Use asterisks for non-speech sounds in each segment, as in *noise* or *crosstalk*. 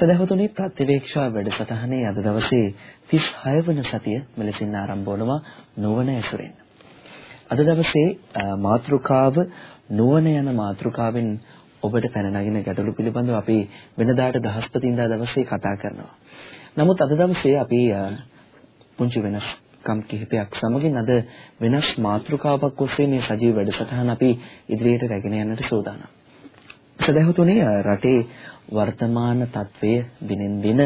සදහතුනි ප්‍රතිවේක්ෂා වැඩසටහනේ අද දවසේ 36 වන සතිය මෙලෙසින් ආරම්භ වනවා නුවණ ඇසුරෙන්. අද දවසේ මාතෘකාව නුවණ යන මාතෘකාවෙන් ඔබට පැන නගින ගැටලු පිළිබඳව අපි වෙනදාට දහස්පතින්දා දවසේ කතා කරනවා. නමුත් අද දවසේ අපි පුංචි වෙනස්කම් කිහිපයක් සමගින් අද වෙනස් මාතෘකාවක් ඔස්සේ මේ සජීව වැඩසටහන අපි ඉදිරියට රැගෙන යන්නට සූදානම්. සදහතුනේ රටේ වර්තමාන තත්වය දිනෙන් දින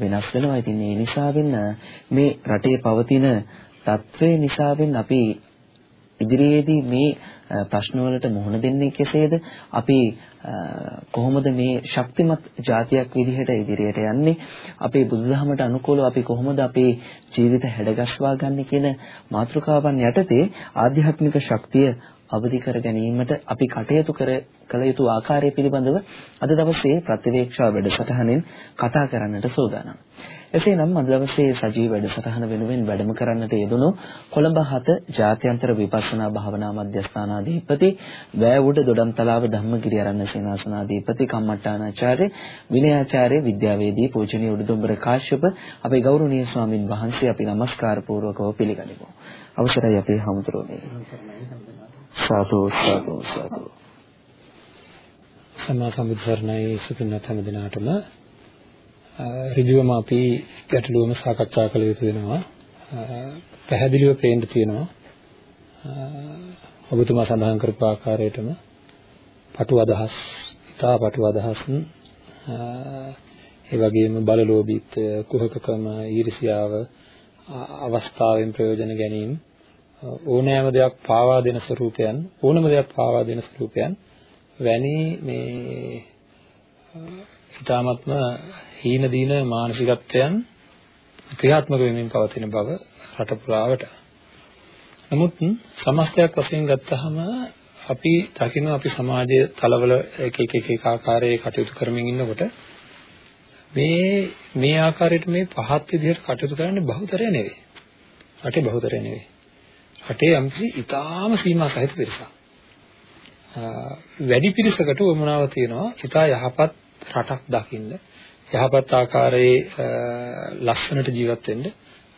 වෙනස් වෙනවා. ඉතින් ඒ නිසාවෙන් මේ රටේ පවතින තත්වය නිසාවෙන් අපි ඉදිරියේදී මේ ප්‍රශ්නවලට මුහුණ දෙන්නේ කෙසේද? අපි කොහොමද මේ ශක්තිමත් ජාතියක් විදිහට ඉදිරියට යන්නේ? අපේ බුදුදහමට අනුකූලව අපි කොහොමද අපේ ජීවිත හැඩගස්වා ගන්න කියන මාතෘකාවන් යටතේ ආධ්‍යාත්මික ශක්තිය අවදි කර ගැනීමට අපි කටයුතු කර කළ යුතු ආකාරය පිළිබඳව අද දවසේ ප්‍රතිවේක්ෂා වැඩසටහනෙන් කතා කරන්නට සූදානම්. එසේනම් අද දවසේ සජීව වැඩසටහන වෙනුවෙන් වැඩම කරන්නට යෙදුණු කොළඹ 7 ජාත්‍යන්තර විපස්සනා භාවනා මධ්‍යස්ථානාධිපති වැවුඩ දොඩම්තලාව ධම්මගිරි ආරණ්‍ය සේනාසනාධිපති කම්මට්ටානාචාර්ය විනයාචාර්ය විද්‍යාවේදී පූජනීය උඩුදුම්බර කාශ්‍යප අපේ ගෞරවනීය ස්වාමින් වහන්සේ අපි নমස්කාර පූර්වකව පිළිගනිමු. අවසරයි අපේ හමුදුරෝනේ. සාදු සාදු සාදු. සම්මා සම්බුද්ධර්ණයි. සුපින්නත් හැම දිනාටම ඍජුවම අපි ගැටලුවම සාකච්ඡා කළ යුතු වෙනවා. පැහැදිලිව පේන්න තියෙනවා. ඔබතුමා සඳහන් කරපු ආකාරයටම පටු අදහස් ඉතා පටු අදහස් ඒ වගේම බලලෝභීත්වය කුහකකම ඊර්ෂියාව අවස්ථාවෙන් ප්‍රයෝජන ගැනීම ඕනෑම දෙයක් පාවා දෙන ස්වරූපයන් ඕනම දෙයක් පාවා දෙන ස්වරූපයන් වැනි මේ ඊ타ත්ම හීන දින මානසිකත්වයන් ක්‍රියාත්මක වෙමින් පවතින බව රට පුරාවට. නමුත් සමස්තයක් වශයෙන් ගත්තහම අපි දකින අපි සමාජයේ තලවල එක එක එක එක ආකාරයේ කටයුතු කරමින් ඉන්නකොට මේ මේ ආකාරයට මේ පහත් විදිහට කටයුතු කරන්නේ බහුතරය නෙවෙයි. රටේ බහුතරය නෙවෙයි. රටේ යම්කිසි ඊටාම සීමා සහිත පිරිසක්. වැඩි පිරිසකට වමනාව තියෙනවා ඊටා යහපත් රටක් දකින්න යහපත් ආකාරයේ ලස්සනට ජීවත් වෙන්න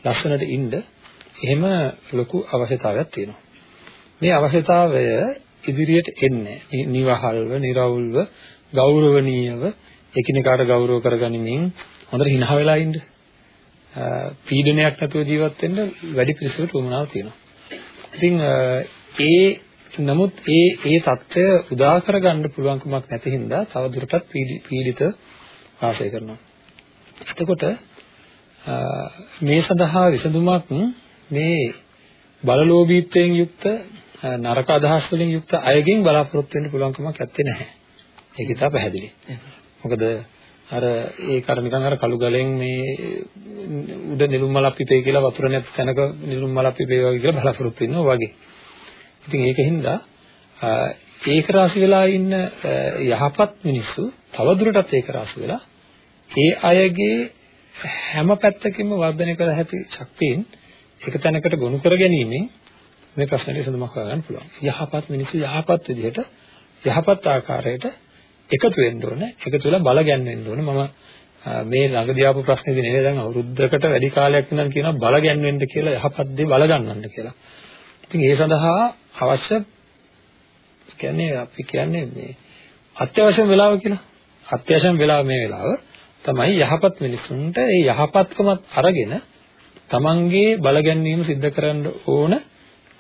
ලස්සනට ඉන්න එහෙම ලොකු අවශ්‍යතාවයක් තියෙනවා. මේ අවශ්‍යතාවය ඉදිරියට එන්නේ නිවහල්ව, निराවුල්ව, ගෞරවණීයව එකිනෙකාට ගෞරව කරගනිමින් හොඳට hina වෙලා ඉන්න. පීඩනයක් නැතුව ජීවත් වෙන්න වැඩි පිරිසකට උවමනාවක් තියෙනවා. ඉතින් ඒ නමුත් ඒ ඒ தত্ত্বය උදා කරගන්න පුළුවන්කමක් නැති හින්දා තවදුරටත් පීඩිත වාසය කරනවා. එතකොට මේ සඳහා විසඳුමක් මේ බලලෝභීත්වයෙන් යුක්ත නරක අදහස් වලින් යුක්ත අයගෙන් බලාපොරොත්තු වෙන්න පුළුවන්කමක් නැත්තේ නැහැ. ඒක ඉතා පැහැදිලි. මොකද අර ඒක අර නිකන් අර කළු ගලෙන් මේ උඩ නිලුම් මලක් පිපේ කියලා වතුර නැති තැනක නිලුම් මලක් පිපේ වගේ කියලා බලාපොරොත්තු වෙනවා වගේ. ඉතින් ඒකින්ද ඒක රාශි වෙලා ඉන්න යහපත් මිනිස්සු තවදුරටත් ඒක රාශි වෙලා ඒ අයගේ හැම පැත්තකින්ම වර්ධනය කළ හැකි ශක්තියින් එක තැනකට ගොනු කර ගැනීමෙන් මේ ප්‍රශ්නෙට විසඳුමක් හොයාගන්න පුළුවන්. යහපත් මිනිස්සු යහපත් විදිහට යහපත් ආකාරයට එකතු වෙන්න ඕනේ. එකතු වෙලා බල ගැන්වෙන්න ඕනේ. මම මේ ළඟදී ආපු ප්‍රශ්නේදී නේද දැන් අවුරුද්දකට වැඩි කාලයක් ඉඳන් කියනවා බල ගැන්වෙන්න කියලා යහපත් දේ බල ගන්නන්න කියලා. ඉතින් ඒ සඳහා අවශ්‍ය කියන්නේ අපි කියන්නේ මේ අත්‍යවශ්‍යම වෙලාව කියලා. අත්‍යවශ්‍යම වෙලාව මේ වෙලාව තමයි යහපත් මිනිසුන්ට ඒ යහපත්කමත් අරගෙන තමන්ගේ බල ගැන්වීම සිද්ධ කරන්න ඕන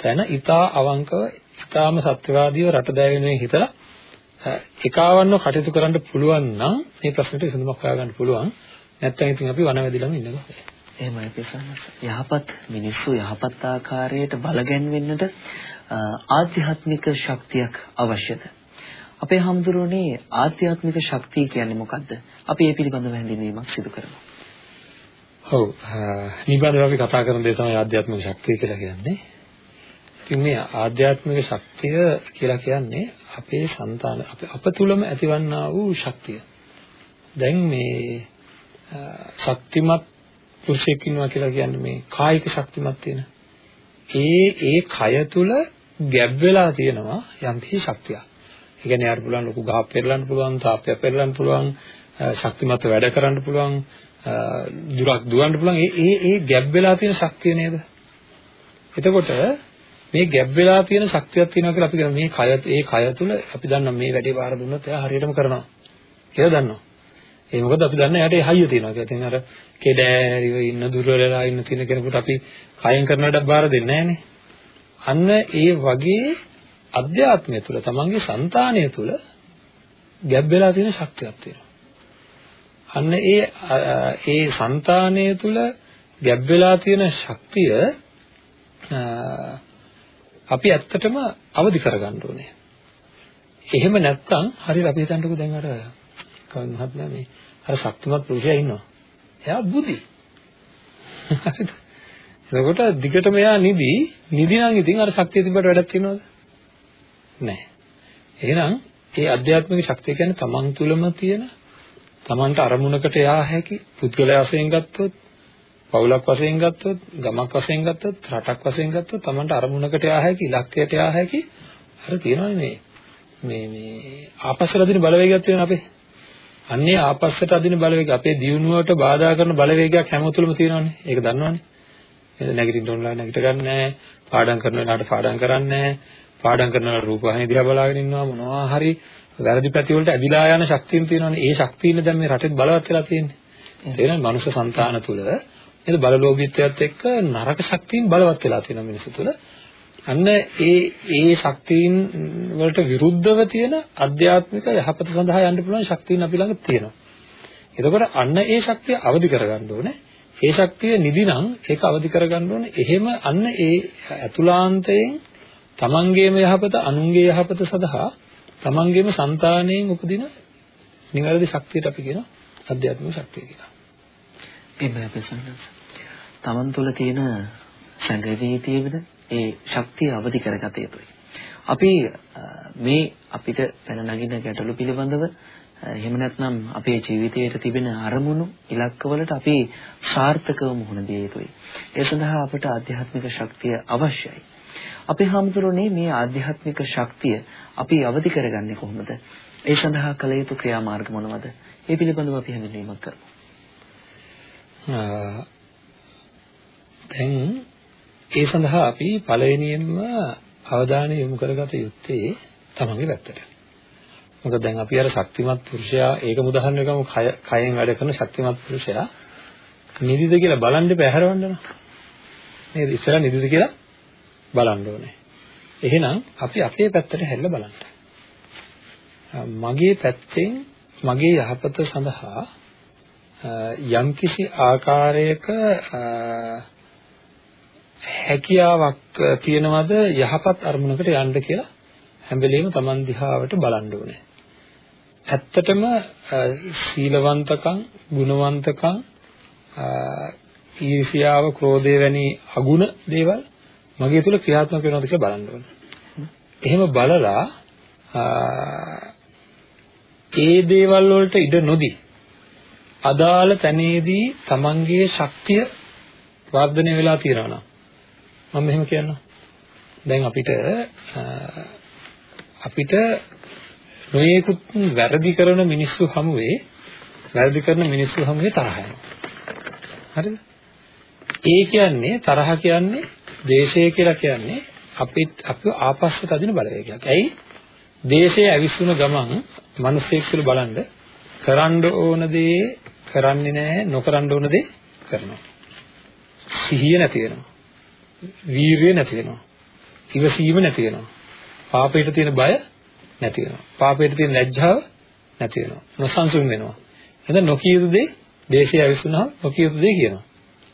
තැන ඊටා අවංකව ඊටාම සත්‍යවාදීව රට දෑවෙනුවෙන් හිතලා ඒකාවන්ව කටයුතු කරන්න පුළුවන් නම් මේ ප්‍රශ්නෙට විසඳුමක් හොයාගන්න පුළුවන්. නැත්නම් ඉතින් අපි වනවැදිලම ඉන්නවා. එහෙමයි පිසන්නස. යහපත් මිනිස්සු යහපත් ආකාරයට බලගැන්වෙන්නට ආධ්‍යාත්මික ශක්තියක් අවශ්‍යද? අපේ හැමදෙරෝනේ ආධ්‍යාත්මික ශක්තිය කියන්නේ මොකද්ද? අපි ඒ පිළිබඳව හැඳින්වීමක් සිදු කරමු. ඔව්. නිබඳව අපි කතා කරන දේ තමයි ආධ්‍යාත්මික ශක්තිය කියලා කියන්නේ. ඉතින් මේ ආධ්‍යාත්මික ශක්තිය කියලා කියන්නේ අපේ సంతාන අප තුළම ඇතිවන්නා වූ ශක්තිය. දැන් මේ ශක්තිමත් පුරුෂයෙක් ඉන්නවා කියලා කියන්නේ මේ කායික ශක්තිමත් තියෙන. ඒ ඒ කය තුල ගැබ් වෙලා තියෙනවා යම් කිසි ශක්තියක්. ඒ කියන්නේ යාට පුළුවන් ලොකු ගහක් පෙරලන්න පුළුවන්, තාප්පයක් පෙරලන්න පුළුවන්, ශක්තිමත් වැඩ කරන්න පුළුවන්, දුරක් දුවන්න පුළුවන්. ඒ ඒ ඒ ගැබ් වෙලා තියෙන ශක්තිය නේද? එතකොට මේ ගැබ් වෙලා තියෙන ශක්තියක් තියෙනවා කියලා අපි කියනවා මේ කය ඒ කය තුල අපි දන්නවා මේ වැඩේ බාර දුන්නොත් එයා හරියටම කරනවා කියලා දන්නවා. ඒ මොකද අපි දන්නේ එයාට ඒ හයිය තියෙනවා කියලා. ඉතින් අර කෙඩෑරිව ඉන්න දුර්වලලා ඉන්න තියෙන කෙනෙකුට අපි කයෙන් කරන වැඩක් බාර දෙන්නේ නැහනේ. අන්න ඒ වගේ අධ්‍යාත්මය තුළ තමන්ගේ సంతානය තුළ ගැබ් වෙලා තියෙන ශක්තියක් තියෙනවා. අන්න ඒ ඒ సంతානය තුළ ගැබ් වෙලා තියෙන ශක්තිය අපි ඇත්තටම අවදි කරගන්න ඕනේ. එහෙම නැත්නම් හරියට අපි හිතන්නකෝ දැන් අර කවන් මහත්මයා මේ අර ශක්තිමත් පුරුෂයා ඉන්නවා. එයා බුදි. හරිද? *laughs* එතකොට දිගටම එයා නිදි නිදි නම් ඉතින් අර ශක්තිය තිබ්බට වැඩක් තියෙනවද? නැහැ. එහෙනම් ඒ අධ්‍යාත්මික ශක්තිය කියන්නේ තමන් තුළම තියෙන තමන්ට අරමුණකට යා හැකි පුද්ගලයා වශයෙන් ගත්තොත් පවුලක් වශයෙන් ගත්තොත් ගමක් වශයෙන් ගත්තොත් රටක් වශයෙන් ගත්තොත් තමන්ට අරමුණකට යා හැකි ඉලක්කයට යා හැකි අර තියෙනවනේ මේ මේ මේ ආපස්සට අදින බලවේගයක් තියෙනවා අපේ. අන්නේ ආපස්සට අදින බලවේගය අපේ දියුණුවට බාධා කරන බලවේගයක් හැමෝතුලම තියෙනවනේ. ඒක දන්නවනේ. නේද? නැගිටින්න ඕනලා නැගිට ගන්න නැහැ පාඩම් කරන වෙලාවට පාඩම් කරන්නේ නැහැ පාඩම් කරනවා රූපවාහිනිය දිහා බලාගෙන ඉන්නවා. මොනවා හරි වැරදි පැති වලට ඇදිලා යන ශක්තියන් තියෙනවානේ. ඒ ශක්තියන දැන් මේ රටෙත් බලවත් වෙලා තියෙන්නේ. තේරෙනවද? මනුෂ්‍ය సంతාන තුල නේද? බලලෝභීත්වයත් එක්ක නරක ශක්තියන් බලවත් වෙලා තියෙනවා මිනිස්සු තුල අන්න ඒ ඒ ශක්තියන් වලට විරුද්ධව තියෙන අධ්‍යාත්මික යහපත සඳහා යන්න පුළුවන් ශක්තියන් අපි ළඟ තියෙනවා. එතකොට අන්න ඒ ශක්තිය අවදි කරගන්න ඕනේ. ඒ ශක්තිය නිදිනම් ඒක අවදි කරගන්න ඕනේ. එහෙම අන්න ඒ අතුලාන්තයෙන් තමන්ගේම යහපත අනුන්ගේ යහපත සඳහා තමන්ගේම సంతාණයෙන් උපදින නිවැරදි ශක්තියට අපි කියන අධ්‍යාත්මික ශක්තිය කියලා. එහෙමයි අපි සන්නස. තමන් තුළ තියෙන සංගවී තියෙන ඒ ශක්තිය අවදි කරගත යුතුයි. අපි මේ අපිට පැන නගින ගැටලු පිළිබඳව එහෙම නැත්නම් අපේ ජීවිතයේ තිබෙන අරමුණු ඉලක්කවලට අපි සාර්ථකව මුහුණ දිය යුතුයි. ඒ සඳහා අපට ආධ්‍යාත්මික ශක්තිය අවශ්‍යයි. අපේ හැමතුරුනේ මේ ආධ්‍යාත්මික ශක්තිය අපි අවදි කරගන්නේ කොහොමද? ඒ සඳහා කළ යුතු ක්‍රියාමාර්ග මොනවද? ඒ පිළිබඳව අපි හැඳින්වීමක් කරමු. දැන් ඒ සඳහා අපි පළවෙනියෙන්ම අවධානය යොමු කරගත යුත්තේ තමන්ගේ පැත්තට. මොකද දැන් අපි අර ශක්තිමත් පුරුෂයා ඒක උදාහරණයක් ගමු කයෙන් වැඩ කරන ශක්තිමත් පුරුෂයා නිදිද කියලා බලන්න බැහැරවන්න නේද? ඉස්සර නිදිද කියලා බලන්න ඕනේ. එහෙනම් අපි අපේ පැත්තට හැරිලා බලන්න. මගේ පැත්තෙන් මගේ යහපත සඳහා යම්කිසි ආකාරයක හැකියාවක් තියනවද යහපත් අරමුණකට යන්න කියලා හැම වෙලෙම Taman දිහාවට බලන්න ඕනේ. ඇත්තටම සීලවන්තකම්, ගුණවන්තකම්, ඊර්ෂියාව, ක්‍රෝධය වැනි අගුණ දේවල් මගේ තුල ක්‍රියාත්මක වෙනවද කියලා බලන්න ඕනේ. එහෙම බලලා ඒ දේවල් වලට ඉඩ නොදී අදාළ තැනේදී Tamanගේ ශක්තිය වර්ධනය වෙලා තියෙනවා නම් මම මෙහෙම කියන්නම්. දැන් අපිට අපිට නොයේකුත් වැරදි කරන මිනිස්සු හමුවේ වැරදි කරන මිනිස්සු හමුවේ තරහ යනවා. හරිද? ඒ කියන්නේ තරහ කියන්නේ දේශය කියලා කියන්නේ අපිත් අපිව ආපස්සට අදින බලවේගයක්. ඇයි? දේශය ඇවිස්සුන ගමන් මිනිස්සෙක් තුළ බලන්න කරන්න ඕන දේ කරන්නේ නැහැ, නොකරන්න ඕන දේ කරනවා. සිහිය නැති වෙනවා. වීරිය නැති වෙනවා. ඉවසීම නැති වෙනවා. පාපයට තියෙන බය නැති වෙනවා. පාපයට තියෙන ලැජ්ජාව නැති වෙනවා. නොසන්සුන් වෙනවා. එහෙනම් නොකිය යුතු දේ දේශය ඇවිස්සුනහම නොකිය යුතු දේ කියනවා.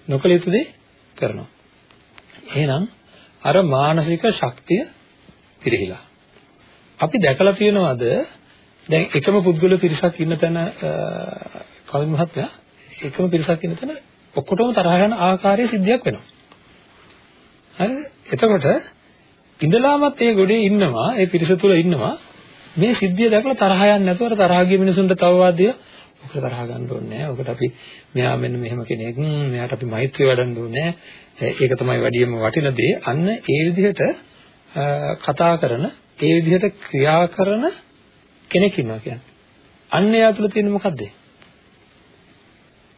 නොකළ යුතු දේ කරනවා. එහෙනම් අර මානසික ශක්තිය පිරිහිලා. අපි දැකලා තියෙනවද දැන් එකම පුද්ගල පිරිසක් ඉන්න තැන කවින් මහත්තයා එකම පිරිසක් ඉන්න තැන ඔක්කොටම තරහ යන ආකාරයේ සිද්ධියක් වෙනවා. හරිද? එතකොට ඉඳලාමත් ඒ ගොඩේ ඉන්නවා ඒ පිරිස තුල ඉන්නවා මේ සිද්ධිය දැකලා තරහ යන්නේ නැතුව අර තරහ ගිය මිනිසුන්ට තව වාදිය ඔකට තරහ ගන්න ඕනේ නැහැ. ඔකට අපි මෙයා මෙන්න මෙහෙම කෙනෙක්. මෙයාට අපි මෛත්‍රිය වඩන්න ඕනේ. ඒක තමයි වැඩියම වටින දේ. අන්න ඒ විදිහට කතා කරන, ඒ විදිහට ක්‍රියා කරන කෙනෙක් ඉන්නවා කියන්නේ. අන්න එයා තුළ තියෙන මොකද්ද?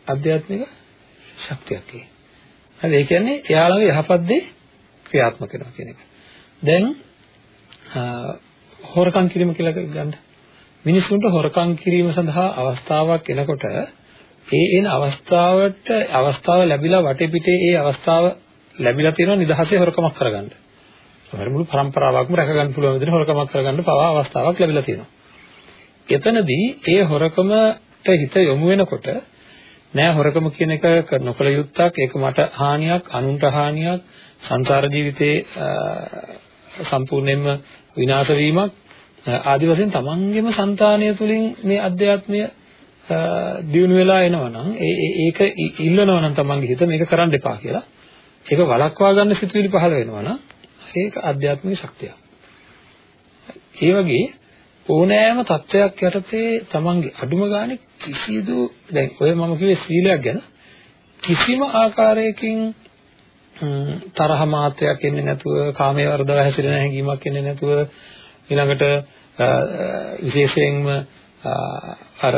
අධ්‍යාත්මික ශක්තියක් ඒ. හරි ඒ කියන්නේ එයාලගේ යහපත් දේ ක්‍රියාත්මක වෙනවා කියන එක. දැන් හොරකම් කිරීම කියලා ගන්න. මිනිසුන්ට හොරකම් කිරීම සඳහා අවස්ථාවක් එනකොට ඒ එන අවස්ථාවට අවස්ථාව ලැබිලා වටේ පිටේ ඒ අවස්ථාව ලැබිලා තියෙනවා නිදහසේ හොරකමක් කරගන්න. සමහර මුළු પરම්පරාවක්ම රැක ගන්න පුළුවන් විදිහට හොරකමක් කරගන්න පවා අවස්ථාවක් ලැබිලා තියෙනවා. එතනදී ඒ හොරකමට හිත යොමු වෙනකොට නෑ හොරකම කියන එක නොකල යුත්තක්. ඒක මට හානියක් අනුන්ට හානියක් සංසාර ජීවිතේ සම්පූර්ණයෙන්ම විනාශ වීමක්. ආදි වශයෙන් තමන්ගේම సంతානය තුලින් මේ අධ්‍යාත්මය දියුණු වෙලා එනවනම් ඒ ඒක ඉල්ලනවනම් තමන්ගේ හිත මේක කරන්න එපා කියලා. ඒක වළක්වා ගන්න සිතුවිලි පහළ වෙනවනම් ඒක අධ්‍යාත්මික ශක්තියක්. ඒ වගේ ඕනෑම තත්වයක් යටතේ තමන්ගේ අඩුම ගානේ කිසිදු දැන් ඔය මම කිව්වේ සීලයක් ගැන කිසිම ආකාරයකින් තරහ මාත්‍රයක් එන්නේ නැතුව කාමයේ වර්ධව හැසිරෙන හැඟීමක් එන්නේ නැතුව ඊළඟට විශේෂයෙන්ම අර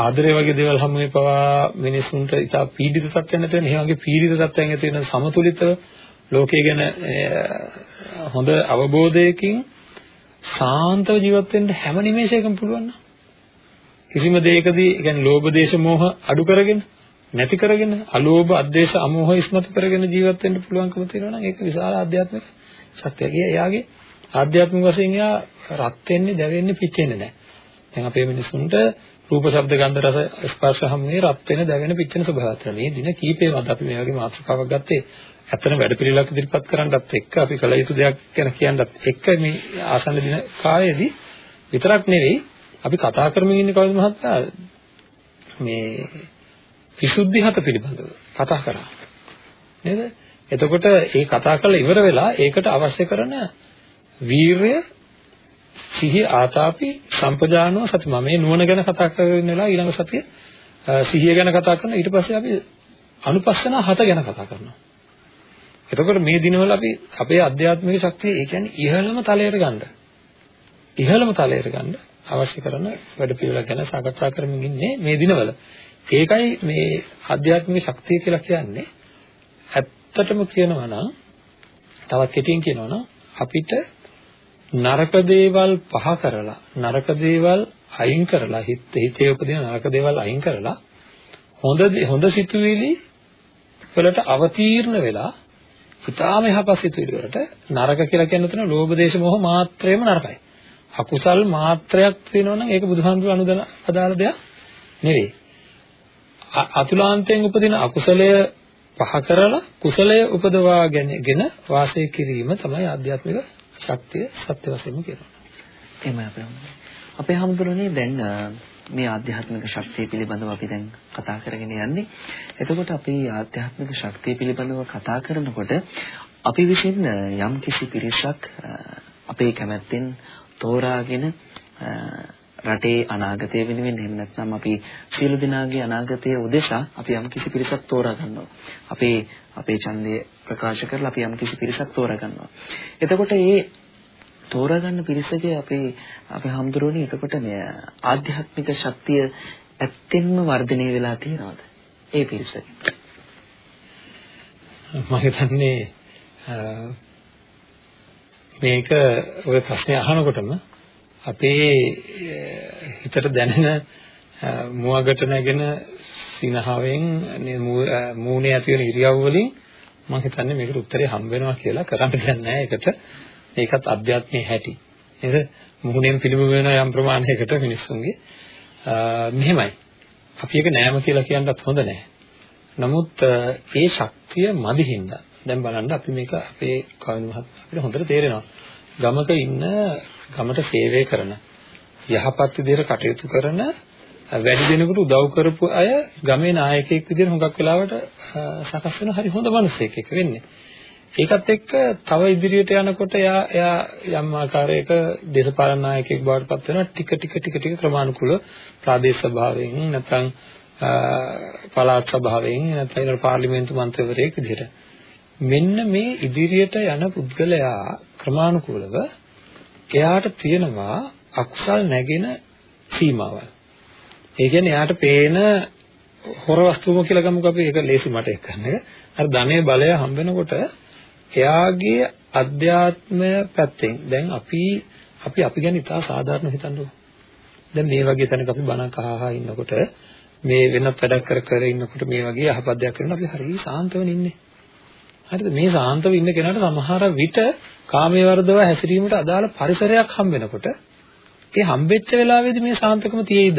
ආදරය වගේ දේවල් හැමෝම පවා මිනිසුන්ට ඉතා පීඩිත තත්ත්වයක් නැති වෙන ඒ වගේ පීඩිත තත්ත්වයන් ඇති වෙන සමතුලිතව ලෝකයේ ගැන හොඳ අවබෝධයකින් සාන්තව ජීවත් වෙන්න හැම නිමේෂයකම පුළුවන් නම් කිසිම දෙයකදී කියන්නේ ලෝභ දේශ මොහ අඩු කරගෙන නැති කරගෙන අලෝභ අද්වේෂ අමෝහ ඉස්මතු කරගෙන ජීවත් වෙන්න පුළුවන්කම තියෙනවා නම් ඒක විශාල ආධ්‍යාත්මික ශක්තියක්. එයාගේ ආධ්‍යාත්මික වශයෙන් එයා රත් වෙන්නේ, දැවෙන්නේ, පිච්චෙන්නේ නැහැ. දැන් අපේ මිනිසුන්ට රූප, ශබ්ද, ගන්ධ, රස, ස්පර්ශ හැමේ රත් වෙන, දැවෙන, පිච්චෙන ස්වභාවයක් තියෙනවා. මේ දින කීපෙවත් අපි මේ වගේ මාතෘකාවක් ගත්තේ ඇත්තම වැඩ පිළිලක් ඉදිරිපත් කරන්නත් එක්ක අපි කල යුතු දෙයක් ගැන කියන්නත් එක්ක මේ ආසන්න දින කාලයේදී විතරක් නෙවෙයි අපි කතා කරමින් ඉන්නේ කවුද මහත්තයා? මේ විසුද්ධි හත පිළිබඳව කතා කරා. නේද? එතකොට ඒ කතා කරලා ඉවර වෙලා ඒකට අවශ්‍ය කරන වීරය සිහි ආතාපි සම්පජානෝ සතිම මේ නුවණ ගැන කතා කරගෙන වෙලා ඊළඟ සතිය සිහිය ගැන කතා කරන ඊට පස්සේ අපි අනුපස්සන හත ගැන කතා කරනවා. එතකොට මේ දිනවල අපි අපේ අධ්‍යාත්මික ශක්තිය ඒ කියන්නේ ඉහළම තලයට ගන්න. ඉහළම තලයට ගන්න අවශ්‍ය කරන වැඩ පිළිවෙලක් ගැන සාකච්ඡා කරමින් ඉන්නේ මේ දිනවල. ඒකයි මේ අධ්‍යාත්මික ශක්තිය කියලා කියන්නේ ඇත්තටම කියනවා නම් තවත් කෙටියෙන් කියනවා නම් අපිට නරක දේවල් පහ කරලා නරක දේවල් අයින් කරලා හිත හිතේ උපදින නරක දේවල් අයින් කරලා හොඳ හොඳ සිතුවිලි වලට අවතීර්ණ වෙලා ඊටාම යහපත් සිතුවිලි වලට නරක කියලා කියන තැන ලෝභ දේශ මොහ මාත්‍රයම නරකයි. අකුසල් මාත්‍රයක් වෙනවා නම් ඒක බුදුහාමුදුරු අනුදන අදාළ දෙයක් නෙවෙයි. අතුලාන්තයෙන් උපදින අකුසලය පහ කරලා කුසලය උපදවාගෙන වාසය කිරීම තමයි ආධ්‍යාත්මික ශක්තිය සත්‍ය වශයෙන්ම කියනවා. එහෙමයි අපේ අපේ හැමදෙරෝනේ දැන් මේ ආධ්‍යාත්මික ශක්තිය පිළිබඳව අපි දැන් කතා කරගෙන යන්නේ. එතකොට අපි ආධ්‍යාත්මික ශක්තිය පිළිබඳව කතා කරනකොට අපි විසින් යම් කිසි පිරිසක් අපේ කැමැත්තෙන් තෝරාගෙන රටේ අනාගතය වෙනුවෙන් එහෙම නැත්නම් අපි සියලු දෙනාගේ අනාගතය උදෙසා අපි යම් කිසි පිරිසක් තෝරා ගන්නවා. අපේ අපේ ඡන්දය ප්‍රකාශ කරලා අපි යම් කිසි පිරිසක් තෝරා ගන්නවා. එතකොට මේ තෝරාගන්න පිරිසගේ අපේ අපේ හම්දුරෝනේ එතකොට මේ ආධ්‍යාත්මික ශක්තිය ඇත්තෙන්ම වර්ධනය වෙලා තියෙනවද? ඒ පිරිසගේ. මම හිතන්නේ මේක ඔය ප්‍රශ්නේ අහනකොටම අපේ හිතට දැනෙන මුවගට නැගෙන සිනහවෙන් මූණේ ඇති වෙන ඉරියව් වලින් මම හිතන්නේ මේකට උත්තරේ හම්බ වෙනවා කියලා කරන්න දෙයක් නැහැ. ඒකට ඒකත් අධ්‍යාත්මයේ හැටි. නේද? මුහුණෙන් පිළිම වෙන යම් ප්‍රමාණයකට මිනිස්සුන්ගේ මෙහෙමයි. අපි ඒක නෑම කියලා කියන්නත් හොඳ නෑ. නමුත් ඒ ශක්තිය මදි හින්දා දැන් බලන්න අපි මේක අපේ කවින මහත්මයා අපිට හොඳට තේරෙනවා. ගමක ඉන්න ගමට සේවය කරන යහපත් විදිහට කටයුතු කරන වැඩි දෙනෙකුට උදව් කරපු අය ගමේ නායකයෙක් විදිහට හුඟක් වෙලාවට සකස් වෙන හරි හොඳ මිනිසෙක් එක වෙන්නේ. ඒකත් එක්ක තව ඉදිරියට යනකොට එයා එයා යම් ආකාරයක දේශපාලන නායකයෙක් බවට පත් වෙනවා ටික ටික ටික ටික ක්‍රමානුකූල ප්‍රාදේශ සභාවෙන් නැත්නම් පළාත් සභාවෙන් නැත්නම් පාර්ලිමේන්තු මන්ත්‍රීවරයෙක් විදිහට මෙන්න මේ ඉදිරියට යන පුද්ගලයා ක්‍රමානුකූලව එයාට තියෙනවා අකුසල් නැගෙන සීමාවල්. ඒ කියන්නේ එයාට පේන හොර වස්තුම කියලා ගමුකෝ අපි ඒක ලේසි මට එක්ක කරන එක. අර ධනයේ බලය හම්බ වෙනකොට එයාගේ අධ්‍යාත්මය පැත්තෙන් දැන් අපි අපි අපි ගැන ඉතා සාධාරණ හිතන්නකෝ. දැන් මේ වගේ තැනක අපි බණක් අහහා ඉන්නකොට මේ වෙනත් වැඩක් කර කර ඉන්නකොට මේ වගේ යහපත් දෙයක් කරන අපි හරිය සාන්තව ඉන්නේ. හරිද? මේ සාන්තව ඉන්න කෙනාට සමහර විට කාමයේ වර්ධව හැසිරීමට අදාළ පරිසරයක් හම්බ වෙනකොට ඒ හම්බෙච්ච වෙලාවේදී මේ සාන්තකම තියෙයිද?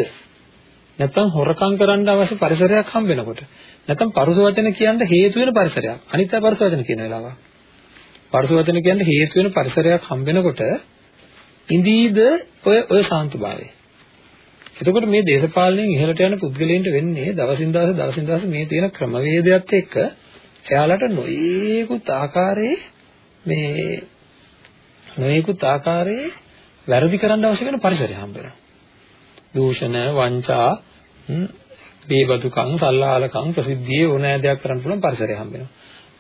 නැත්නම් හොරකම් කරන්න අවශ්‍ය පරිසරයක් හම්බ වෙනකොට නැත්නම් පරුස වචන කියන්න හේතු වෙන පරිසරයක් අනිත් අය පරුස වචන කියන වෙලාව පරුස වචන කියන්න හේතු වෙන පරිසරයක් හම්බ වෙනකොට ඉඳීද ඔය ඔය සාන්තභාවය එතකොට මේ දේශපාලනයෙන් ඉහළට යන පුද්ගලයන්ට වෙන්නේ දවසින් දවස දවසින් දවස මේ තියෙන ක්‍රමවේදයත් එක්ක එයාලට නොයේකුත් ආකාරයේ මේ නොයේකුත් ආකාරයේ වැරදි කරන්න අවශ්‍ය වෙන පරිසරය හම්බ වෙනවා. දූෂණ, වංචා, බේබදුකම්, සල්ලාලකම්, ප්‍රසිද්ධියේ ඕනෑ දෙයක් කරන්න පුළුවන් පරිසරය හම්බ වෙනවා.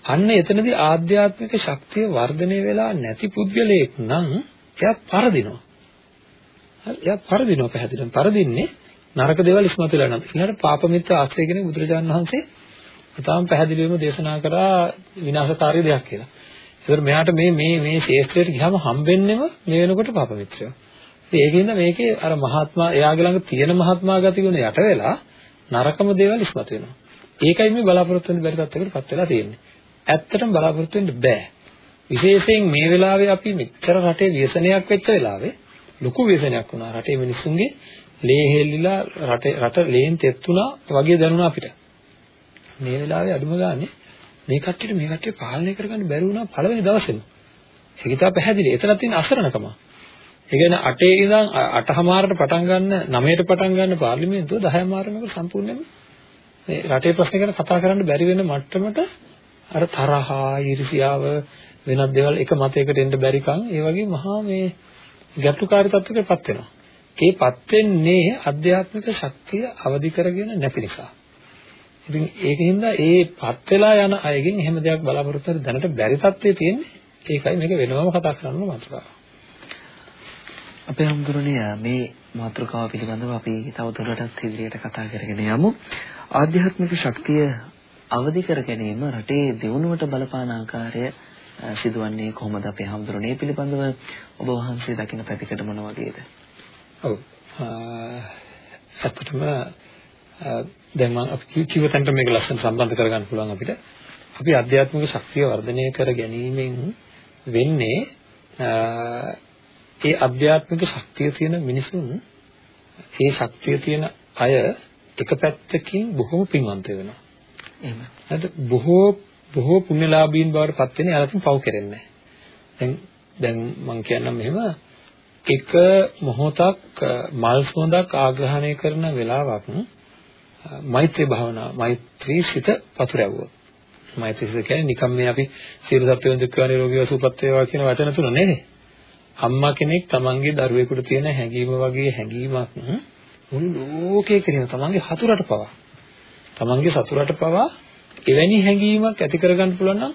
අන්න එතනදී ආධ්‍යාත්මික ශක්තිය වර්ධනය වෙලා නැති පුද්ගලයෙක් නම් එයා පරදිනවා. හරි එයා පරදිනවා පැහැදිලිවම. පරදින්නේ නරක දේවල් ඉස්මතු වෙලා නම්. ඊළඟට පාප මිත්‍ර ආශ්‍රය කියන බුදුරජාණන් වහන්සේ තාම පැහැදිලිවම දේශනා කරා විනාශකාරී දෙයක් කියලා. ඒකට මෙයාට මේ මේ මේ ශේෂ්ත්‍රයට ගියාම හම්බෙන්නෙම මේ වෙනකොට පාප මිත්‍රයෝ. ඉතින් ඒකින්ද මේකේ අර මහාත්මා එයාගේ ළඟ තියෙන මහාත්මා ගති ගුණ යට වෙලා නරකම දේවල් ඉස්මතු වෙනවා. ඒකයි මේ බලාපොරොත්තු වෙන්න බැරි තත්යකටපත් වෙලා තියෙන්නේ. ඇත්තටම බලාපොරොත්තු වෙන්න බෑ. විශේෂයෙන් මේ වෙලාවේ අපි මෙච්චර රටේ ව්‍යසනයක් වෙච්ච වෙලාවේ ලොකු ව්‍යසනයක් වුණා. රටේ මිනිස්සුන්ගේ ලේ හෙල්ලිලා රට රට ලේන් තෙත් වුණා වගේ දැනුණා අපිට. මේ වෙලාවේ අඩුම ගානේ මේ කට්ටියට මේ කට්ටිය පාලනය කරගන්න බැරි වුණා පළවෙනි දවසේම. ඒක ඉතා පැහැදිලි. එතනත් තියෙන අසරණකම. ඒ කියන්නේ 8 ඉඳන් 8:00මාරට පටන් ගන්න 9ට පටන් ගන්න පාර්ලිමේන්තුව 10:00මාරම සම්පූර්ණයෙන්ම මේ රටේ ප්‍රශ්න ගැන කතා කරන්න බැරි වෙන මට්ටමට අර තරහා ඊර්ෂියාව වෙනත් දේවල් එක මතයකට එන්න බැරිකම් ඒ වගේ මහා මේ ගැටුකාරී තත්ත්වයකටපත් වෙනවා. ඒපත් වෙන්නේ අධ්‍යාත්මික ශක්තිය අවදි කරගෙන නැති නිසා. ඉතින් ඒකින්ද ඒපත් වෙලා යන අයගෙන් එහෙම දෙයක් බලාපොරොත්තු වෙන්න දැනට බැරි තත්ත්වයේ තියෙන්නේ. ඒකයි මේක වෙනවම කතා කරන්න මාතෘකාව. අපේ හඳුරන්නේ මේ මාතෘකාව පිළිබඳව අපි තවදුරටත් ඉදිරියට කතා කරගෙන යමු. ආධ්‍යාත්මික ශක්තිය අවදි කර ගැනීම රටේ දියුණුවට බලපාන ආකාරය සිදුවන්නේ කොහොමද අපේ හඳුරන්නේ පිළිබඳව ඔබ වහන්සේ දකින පැතිකඩ මොන වගේද? ඔව්. ඇත්තටම දැන් මම අපි කිව්ව තැනට මේක ලස්සන සම්බන්ධ කරගන්න පුළුවන් අපිට. අපි ආධ්‍යාත්මික ශක්තිය වර්ධනය කර ගැනීමෙන් වෙන්නේ ඒ ආධ්‍යාත්මික ශක්තිය තියෙන මිනිසුන් ඒ ශක්තිය තියෙන අය එක පැත්තකින් බොහොම පින්වන්ත වෙනවා. එහෙම. හරිද? බොහෝ බොහෝ පුණ්‍යලාභීන් බවට පත් වෙන යාලකින් පව් කරන්නේ දැන් දැන් මම කියන්නම් මෙහෙම එක මොහොතක් මල් සුවඳක් ආග්‍රහණය කරන වෙලාවක් මෛත්‍රී භාවනාව මෛත්‍රී සිත පතුරවුවොත් මෛත්‍රී සිත කියන්නේ නිකම් මේ අපි සියලු සත්වයන් දුක් වේවා නිරෝගීව සුවපත් වේවා කියන වචන තුන නෙවෙයි අම්මා කෙනෙක් තමන්ගේ දරුවෙකුට තියෙන හැඟීම වගේ හැඟීමක් මුළු ලෝකේ කෙරෙන තමන්ගේ හතුරට පවා තමන්ගේ සතුරට පවා එවැනි හැඟීමක් ඇති කරගන්න පුළුවන් නම්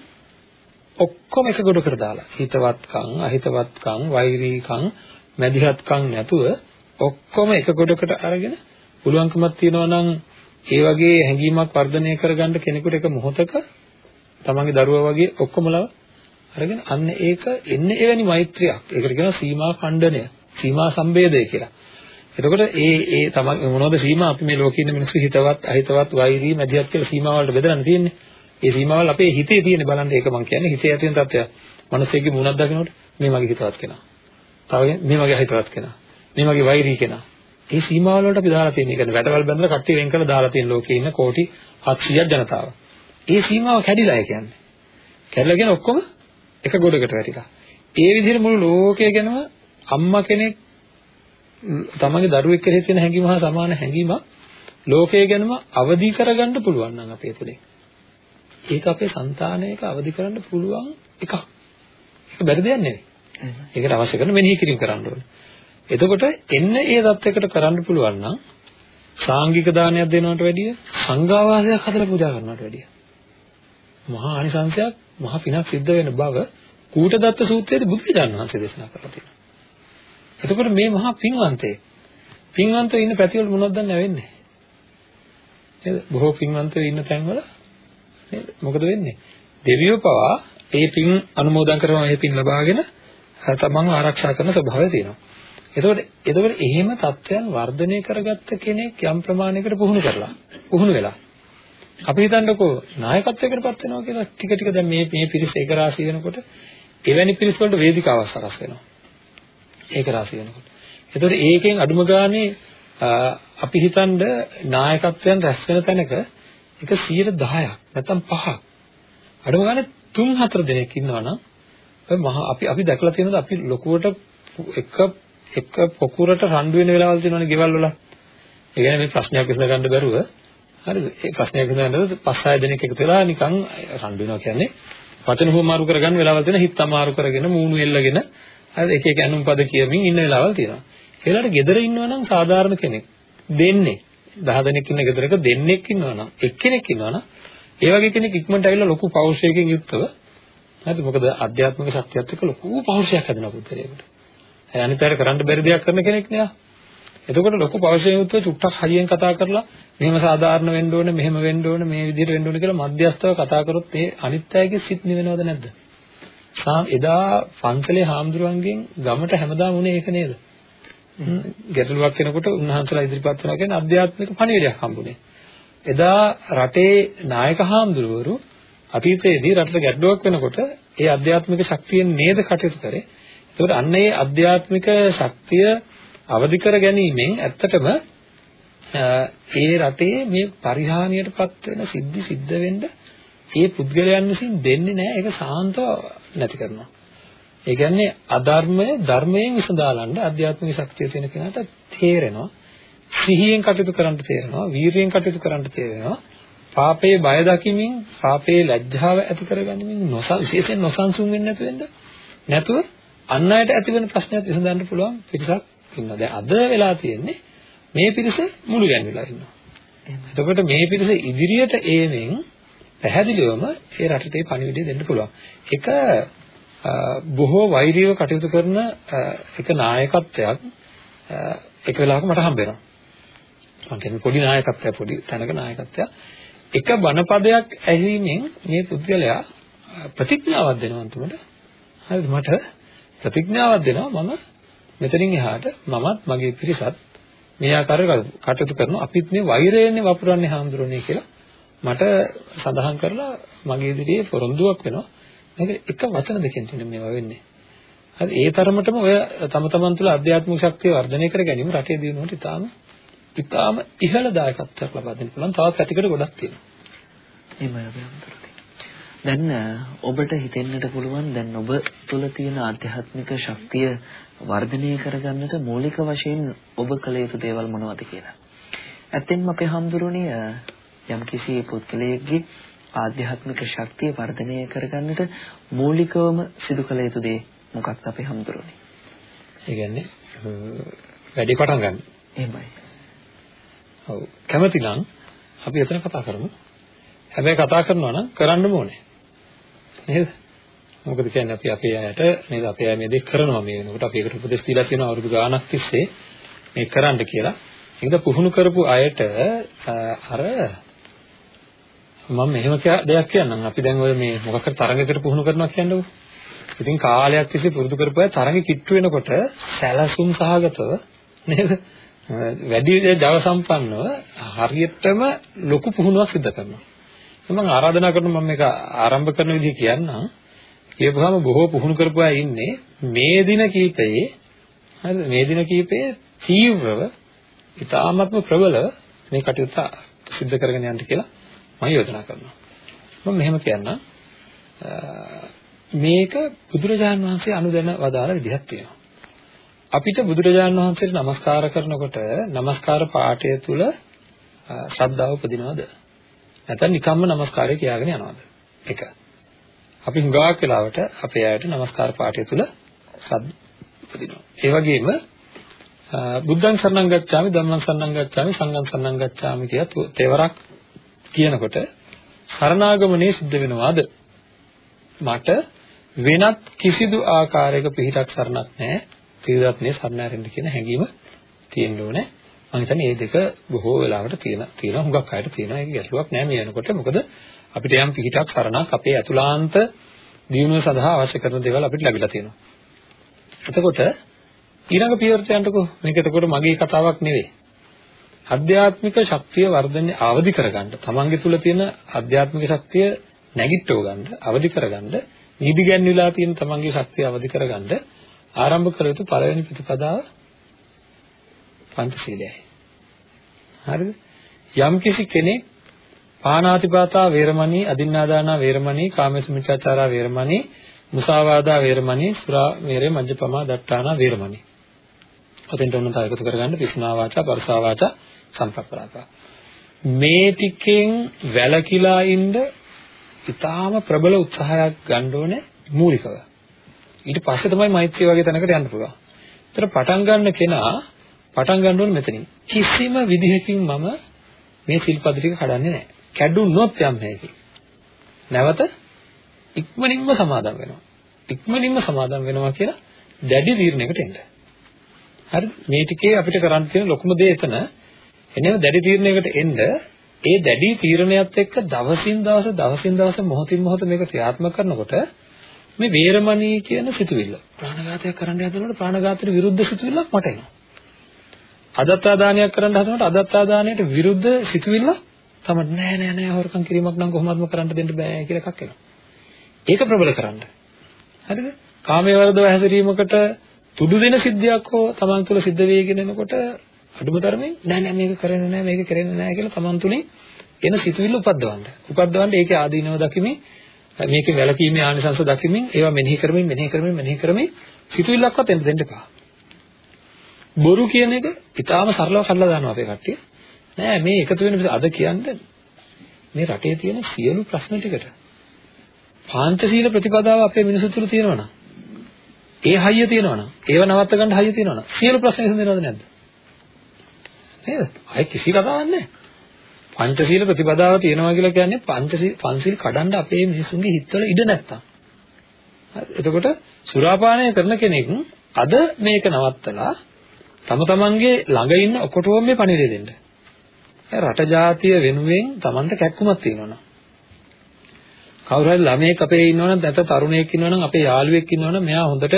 ඔක්කොම එක ගොඩකට දාලා හිතවත්කම් අහිතවත්කම් වෛරීකම් මැදිහත්කම් නැතුව ඔක්කොම එක ගොඩකට අරගෙන පුළුවන්කමක් තියෙනවා නම් ඒ වගේ හැඟීමක් වර්ධනය කරගන්න කෙනෙකුට එක මොහොතක තමන්ගේ දරුවා වගේ ඔක්කොමලා අරගෙන අන්න ඒක එන්නේ එවැනි මෛත්‍රියක්. ඒකට කියනවා සීමා ඛණ්ඩනය, සීමා සම්බේධය කියලා. එතකොට ඒ ඒ තමයි මොනවද සීමා අපි මේ ලෝකේ ඉන්න මිනිස්සු හිතවත් අහිතවත් වෛරී මැදිහත් කියලා සීමා වලට බෙදලා තියෙන්නේ. ඒ සීමාවල් අපේ හිතේ තියෙන බලන්න ඒක මම කියන්නේ හිතේ ඇති වෙන තත්ත්වයක්. මිනිස්සෙක්ගේ මුණක් දකිනකොට මේ මගේ හිතවත් කෙනා. තව මේ මගේ අහිතවත් කෙනා. මේ මගේ වෛරී කෙනා. ඒ සීමාවල් වලට අපි දාලා තියෙන. ඒ කියන්නේ වැටවල් බැඳලා කට්ටිය වෙන් කරලා දාලා තියෙන ලෝකේ ඉන්න කෝටි 700ක් ජනතාව. ඒ සීමාව කැඩිලා ඒ කියන්නේ. කැඩලා කියන ඔක්කොම එක ගොඩකට වැටිලා. ඒ විදිහට මුළු ලෝකය ගැනම අම්මා කෙනෙක් තමන්ගේ දරුවෙක් කෙරෙහි තියෙන හැඟීම හා සමාන හැඟීමක් ලෝකය ගැනම අවදි කරගන්න පුළුවන් නම් අපේ තුලින්. ඒක අපේ సంతානයක අවදි කරන්න පුළුවන් එකක්. ඒක බැරි දෙයක් නෙවෙයි. ඒකට අවශ්‍ය කරන මෙනෙහි කිරීම කරන්න ඕනේ. එතකොට එන්න ඒ தත්වයකට කරන්න පුළුවන් නම් සාංගික දානයක් දෙනවට වැඩිය සංඝාවාසයක් හදලා පූජා කරනවට වැඩිය මහා ආනිසංසයක් මහා පිනක් සිද්ධ වෙන බව කූටදත්ත සූත්‍රයේ බුදුරජාණන් වහන්සේ දේශනා කරලා තියෙනවා. එතකොට මේ මහා පින්වන්තේ පින්වන්තයෝ ඉන්න පැතිවල මොනවද දැන් වෙන්නේ? නේද? බොහෝ පින්වන්තයෝ ඉන්න තැන්වල නේද? මොකද වෙන්නේ? දෙවියෝ පවා ඒ පින් අනුමෝදන් කරනවා ඒ පින් ලබාගෙන තමන්ව ආරක්ෂා කරන ස්වභාවය තියෙනවා. එතකොට එතකොට එහෙම தත්වයන් වර්ධනය කරගත්ත කෙනෙක් යම් ප්‍රමාණයකට පුහුණු කරලා පුහුණු වෙලා අපි හිතන්නකෝ නායකත්වයකටපත් වෙනවා කියලා ටික ටික දැන් මේ මේ පිරිස එක රාශිය වෙනකොට එවැනි පිරිස් වලට වේදිකාවක් සකස් වෙනවා. ඒක රාශිය වෙනකොට. එතකොට ඒකෙන් අඩුම ගානේ අපි හිතනද නායකත්වයන් රැස් වෙන තැනක එක 10ක් නැත්නම් 5ක් අඩුම ගානේ 3 4 දෙනෙක් ඉන්නවනම් ඔය මහා අපි අපි දැකලා තියෙනවද අපි ලොකුවට එක එක පොකුරට රණ්ඩු වෙන වෙලාවල් තියෙනවනේ ගෙවල් වල. ඒ කියන්නේ මේ ප්‍රශ්නයක් විසඳගන්න බැරුව හරිද? ඒ ප්‍රශ්නයක් විසඳගන්න පස් හය දෙනෙක් එකතු වෙලා නිකන් රණ්ඩු වෙනවා කියන්නේ වචන හුවමාරු කරගන්න වෙලාවල් තියෙන හිත අමාරු කරගෙන මූණු එල්ලගෙන හරිද? එක එක ඇනුම් පද කියමින් ඉන්න වෙලාවල් තියෙනවා. ඒලාට ගෙදර ඉන්නවා නම් සාධාරණ කෙනෙක් දෙන්නේ 10 දෙනෙක් ඉන්න ගෙදරක දෙන්නෙක් ඉන්නවා නම් එක්කෙනෙක් ඉන්නවා නම් ඒ වගේ කෙනෙක් ඉක්මනට ඇවිල්ලා ලොකු පෞරුෂයකින් යුක්තව හරිද මොකද අධ්‍යාත්මික ශක්තියත් එක්ක ලොකු පෞරුෂයක් හැදෙනවා පුතේකට. ඒ අනිත් අයට කරන්න බැරි දෙයක් කරන කෙනෙක් නෑ. එතකොට ලොකු පෞරුෂයෙන් යුක්තව චුට්ටක් හයියෙන් කතා කරලා මෙහෙම සාධාරණ වෙන්න ඕනේ මෙහෙම වෙන්න ඕනේ මේ විදිහට වෙන්න ඕනේ කියලා මධ්‍යස්ථව කතා කරොත් ඒ අනිත් අයගේ සිත් නිවෙනවද නැද්ද? එදා පන්සලේ හාමුදුරුවන්ගෙන් ගමට හැමදාම උනේ ඒක නේද? ගැටලුවක් වෙනකොට උන්වහන්සේලා ඉදිරිපත් වෙනවා කියන්නේ අධ්‍යාත්මික පණිවිඩයක් හම්බුනේ. එදා රටේ නායක හාමුදුරුවරු අතීතයේදී රටට ගැටලුවක් වෙනකොට ඒ අධ්‍යාත්මික ශක්තියෙන් නේද කටයුතු කරේ. ඒකට අන්න ඒ අධ්‍යාත්මික ශක්තිය අවදි කර ගැනීමෙන් ඇත්තටම ඒ රටේ මේ පරිහානියටපත් වෙන සිද්ධි සිද්ධ වෙන්න ඒ පුද්ගලයන් විසින් දෙන්නේ නැහැ ඒක සාන්තව නැති කරනවා. ඒ කියන්නේ අධර්මය ධර්මයෙන් විසඳාලන්න අධ්‍යාත්මික ශක්තිය තියෙන කෙනාට තේරෙනවා. සිහියෙන් කටයුතු කරන්න තේරෙනවා, වීරියෙන් කටයුතු කරන්න තේරෙනවා. පාපේ බය දකිමින්, පාපේ ලැජ්ජාව ඇති කරගනිමින් නොසන් විශේෂයෙන් නොසන්සුන් වෙන්නේ නැතු වෙන්න. නැතුව අන් අයට ඇති වෙන ප්‍රශ්නات විසඳන්න පුළුවන් පිරිසක් ඉන්නවා. දැන් අද වෙලා තියෙන්නේ මේ පිරිස මුළු ගැන්විලා ඉන්නවා. එතකොට මේ පිරිස ඉදිරියට ඒවෙන් පැහැදිලිවම ඒ රටේ පණිවිඩය දෙන්න පුළුවන්. ඒක බොහෝ වෛරීව කටයුතු කරන එක නායකත්වයක් එක වෙලාවක මට හම්බ වෙනවා. මම කියන්නේ පොඩි නායකත්වයක් පොඩි තැනක නායකත්වයක්. එක බණපදයක් ඇහිීමෙන් මේ පුද්ගලයා ප්‍රතිඥාවක් දෙනවා අන්තිමට. හරිද මට ප්‍රතිඥාවක් දෙනවා මම මෙතනින් එහාට මමත් මගේ පිරිසත් මේ ආකාරයට කටයුතු කරනවා අපිත් මේ වෛරයන්නේ වපුරන්නේ හාමුදුරනේ කියලා මට සඳහන් කරලා මගේ ඉදිරියේ පොරොන්දුවක් වෙනවා. මේක එක වචන දෙකෙන් තමයි මේවා වෙන්නේ. හරි ඒ තරමටම ඔය තම තමන් තුළ ආධ්‍යාත්මික ශක්තිය වර්ධනය කර ගැනීම රටේ දියුණුවට ඉතාම ඉතාම ඉහළ දායකත්වයක් ලබා දෙන්න පුළුවන්. තවත් පැතිකඩ ගොඩක් තියෙනවා. එහෙමයි දැන් ඔබට හිතෙන්නට පුළුවන් දැන් ඔබ තුළ තියෙන ආධ්‍යාත්මික ශක්තිය වර්ධනය කරගන්නට මූලික වශයෙන් ඔබ කළ යුතු දේවල් මොනවද කියලා. ඇත්තෙන්ම අපේ හම්දුරුනේ යම්කිසි පුද්ගලයෙක්ගේ ආධ්‍යාත්මික ශක්තිය වර්ධනය කරගන්නට මූලිකවම සිදු කළ යුතු දේ මොකක්ද අපේ හම්දුරුනේ? ඒ කියන්නේ වැඩි පටන් ගන්න. එහෙමයි. ඔව් කැමති නම් අපි එතන කතා කරමු. හැබැයි කතා කරනවා නම් කරන්නම ඕනේ. නේද? මොකද කියන්නේ අපි අපේ අයට නේද අපේ අය මේ දේ කරනවා මේ වෙනකොට අපි ඒකට උපදෙස් දීලා තියෙනවා අවුරුදු ගාණක් තිස්සේ මේ කරන්න කියලා. ඒකද පුහුණු කරපු අයට අර මම මෙහෙම දෙයක් කියන්නම්. අපි දැන් ඔය මේ මොකක් හරි තරඟයකට පුහුණු කරනවා කියන්නකෝ. ඉතින් කාලයක් තිස්සේ පුරුදු කරපු අය තරඟෙ කිට්ටු වෙනකොට සැලසුම් සහගතව නේද? වැඩි ජව සම්පන්නව හරියටම ලොකු පුහුණුවක් සිදු කරනවා. මම ආරාධනා කරනවා මම මේක ආරම්භ කරන විදිහ කියන්නම්. කියපුවාම බොහෝ පුහුණු කරපු අය ඉන්නේ මේ දින කීපයේ හරිද මේ දින කීපයේ තීව්‍රව ඉතාමත්ම ප්‍රබලව මේ කටයුත්ත සිද්ධ කරගෙන යන්න කියලා මම යෝජනා කරනවා. මම මෙහෙම කියන්නම්. මේක බුදුරජාන් වහන්සේ අනුදැන වදාළ විදිහක් තියෙනවා. අපිට බුදුරජාන් වහන්සේට নমස්කාර කරනකොට নমස්කාර පාඨය තුල ශ්‍රද්ධාව උපදිනවද? නැත්නම් නිකම්ම নমස්කාරය කියාගෙන යනවද? එක. අපි හුඟක් වෙලාවට අපේ අයට নমස්කාර පාඨය තුල ශ්‍රද්ධාව උපදිනවා. ඒ වගේම බුද්ධං සරණං ගච්ඡාමි ධම්මං සරණං ගච්ඡාමි සංඝං සරණං ගච්ඡාමි කියලා තේවරක් කියනකොට සරණාගමනේ සිද්ධ වෙනවාද? මට වෙනත් කිසිදු ආකාරයක පිහිටක් සරණක් නැහැ. ත්‍රිවිධත්නේ සරණ ඇරෙන්න කියන හැඟීම තියෙන්න ඕනේ. මම හිතන්නේ මේ දෙක බොහෝ වෙලාවට තියෙන තියෙන හුඟක් අයට තියෙනවා. ඒක ගැටලුවක් නෑ මේ වෙනකොට. මොකද අපිට යම් පිහිටක් සරණක් අපේ අතුලාන්ත දියුණුව සඳහා අවශ්‍ය කරන දේවල් අපිට ලැබිලා තියෙනවා. එතකොට ඊළඟ පියවරට යන්නකෝ මේක එතකොට මගේ කතාවක් නෙවෙයි. අධ්‍යාත්මික ශක්තිය වර්ධනය අවදි කරගන්න තමන්ගේ තුල තියෙන අධ්‍යාත්මික ශක්තිය නැගිටව ගන්න අවදි කරගන්න නීති ගැන්විලා තියෙන තමන්ගේ ශක්තිය අවදි කරගන්න ආරම්භ කළ යුතු පළවෙනි ප්‍රතිපදාව පංචශීලයයි. හරිද? යම් කිසි කෙනෙක් පාණාතිපාතා වේරමණී අදින්නාදානා වේරමණී කාමසුමිච්ඡාචාරා වේරමණී මුසාවාදා වේරමණී සුරා වේරේ මජ්ජපමා දට්ඨානා වේරමණී. ඔතෙන්ට ඔන්න තව එකතු කරගන්න පිස්නා වාචා පරසා වාචා සම්ප්‍රප්පලාපා. මේ ටිකෙන් වැළකීලා ඉන්න ඉතාම ප්‍රබල උත්සාහයක් ගන්න ඕනේ මූලිකව. ඊට පස්සේ තමයි මෛත්‍රිය වගේ තැනකට යන්න පුළුවන්. ඒතර පටන් ගන්න කෙනා පටන් ගන්න ඕනේ මෙතනින්. කිසිම විදිහකින් මම මේ සිල්පද ටික කඩන්නේ නැහැ. කැඩුනොත් යම් හැකි. නැවත ඉක්මනින්ම සමාදම් වෙනවා. ඉක්මනින්ම සමාදම් වෙනවා කියලා දැඩි තීරණයකට එන්න. හරිද? මේ ටිකේ අපිට කරන්න තියෙන ලොකුම දේ එතන එනේ දැඩි තීරණයකට එන්න ඒ දැඩි තීරණයත් එක්ක දවසින් දවස දවසින් දවස මොහොතින් මොහොත මේක ක්‍රියාත්මක කරනකොට මේ වේරමණී කියන සිතුවිල්ල ප්‍රාණඝාතයක් කරන්න හදනකොට ප්‍රාණඝාතයට විරුද්ධ සිතුවිල්ලක් මට එනවා. අදත්තා දානයක් කරන්න හදනකොට අදත්තා දානයට විරුද්ධ සිතුවිල්ල තමයි නෑ නෑ නෑ හොරකම් කිරීමක් නම් කොහොමත්ම කරන්න දෙන්න බෑ කියලා එකක් එනවා. ඒක ප්‍රබල කරන්න. හරිද? කාමයේ වර්ධව හැසිරීමකට තුඩු දෙන සිද්ධියක් හෝ තමන් තුළ සිද්ධ වෙගෙන එනකොට අඩුම තරමින් නෑ නෑ මේක කරන්නේ නෑ මේක කරන්නේ නෑ කියලා තමන් තුලින් එන සිතුවිල්ල උපද්දවන්න. උපද්දවන්න ඒකේ ආදීනව දකිමින් මේකේ වැළකීමේ ආනිසංස දකිමින් ඒවා මෙනෙහි කරමින් මෙනෙහි කරමින් මෙනෙහි කරමින් සිතුවිල්ලක්වත් එන්න දෙන්න එපා. බොරු කියන එක ඊටාම සරලව කඩලා දානවා අපේ කට්ටිය. නෑ මේ එකතු වෙන අද කියන්නේ මේ රටේ තියෙන සියලු ප්‍රශ්න ටිකට පාංචශීල ප්‍රතිපදාව අපේ මිනිස්සු තුළ තියෙනවා නම් ඒ හයිය තියෙනවා නම් ඒව නවත්ත ගන්න හයිය තියෙනවා නම් සියලු ප්‍රශ්න විසඳෙනවද නැද්ද? නේද? අය කිසි කතාවක් නැහැ. පංචශීල ප්‍රතිපදාව තියෙනවා කියලා කියන්නේ පංචශීල පංචශීල කඩන්න අපේ මිනිසුන්ගේ හිතවල ඉඩ නැත්තම්. එතකොට සුරාපානය කරන කෙනෙක් අද මේක නවත්තලා තම තමන්ගේ ළඟ ඉන්න ඔකොටම මේ පණිවිඩය දෙන්න. රට ජාතිය වෙනුවෙන් Tamanට කැක්කුමක් තියෙනවා. කවුරු හරි ළමයෙක් අපේ ඉන්නවනම් නැත්නම් තරුණයෙක් ඉන්නවනම් අපේ යාළුවෙක් ඉන්නවනම් මෙයා හොඳට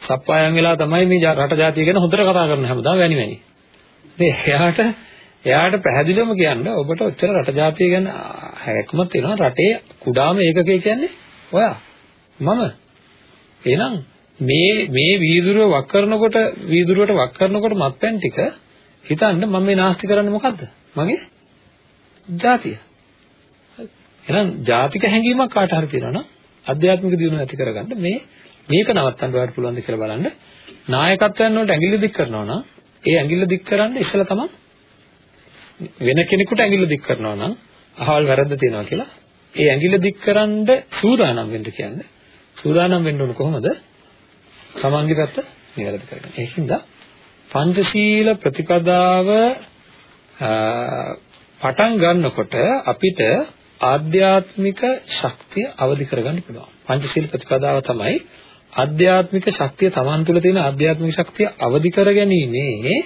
සප්පායම් වෙලා තමයි මේ රට ජාතිය ගැන හොඳට කතා කරන හැමදාම වැනි වැනි. මේ එයාට එයාට පැහැදිලිවම කියන්න ඔබට ඔච්චර රට ජාතිය ගැන හැකමක් තියෙනවා. රටේ කුඩාම ඒකකය කියන්නේ. ඔයා මම. එහෙනම් මේ මේ වීදුරුව වක් කරනකොට වීදුරුවට වක් කරනකොට මත්පැන් ටික හිතන්න මම මේ නාස්ති කරන්නේ මොකද්ද? මගේ ජාතිය. එහෙනම් ජාතික හැඟීමක් කාට හරි තියෙනවා නම් අධ්‍යාත්මික දියුණුව ඇති කරගන්න මේ මේක නවත්තන්න ඔයාලට පුළුවන් ද කියලා බලන්න. නායකත්වයන් වලට ඇඟිලි දික් කරනවා නම් ඒ ඇඟිල්ල දික් කරන්න ඉස්සලා තමයි වෙන කෙනෙකුට ඇඟිල්ල දික් කරනවා නම් අහවල් වැරද්ද තියෙනවා කියලා ඒ ඇඟිල්ල දික් කරන්න සූදානම් වෙන්න කියන්නේ සූදානම් වෙන්න ඕන කොහොමද? තමන්ගේ පැත්ත නිවැරදි කරගන්න. ඒකින්ද පංචශීල ප්‍රතිපදාව පටන් ගන්නකොට අපිට ආධ්‍යාත්මික ශක්තිය අවදි කරගන්න පුළුවන්. පංචශීල ප්‍රතිපදාව තමයි ආධ්‍යාත්මික ශක්තිය Taman තුල තියෙන ආධ්‍යාත්මික ශක්තිය අවදි කර ගැනීමේ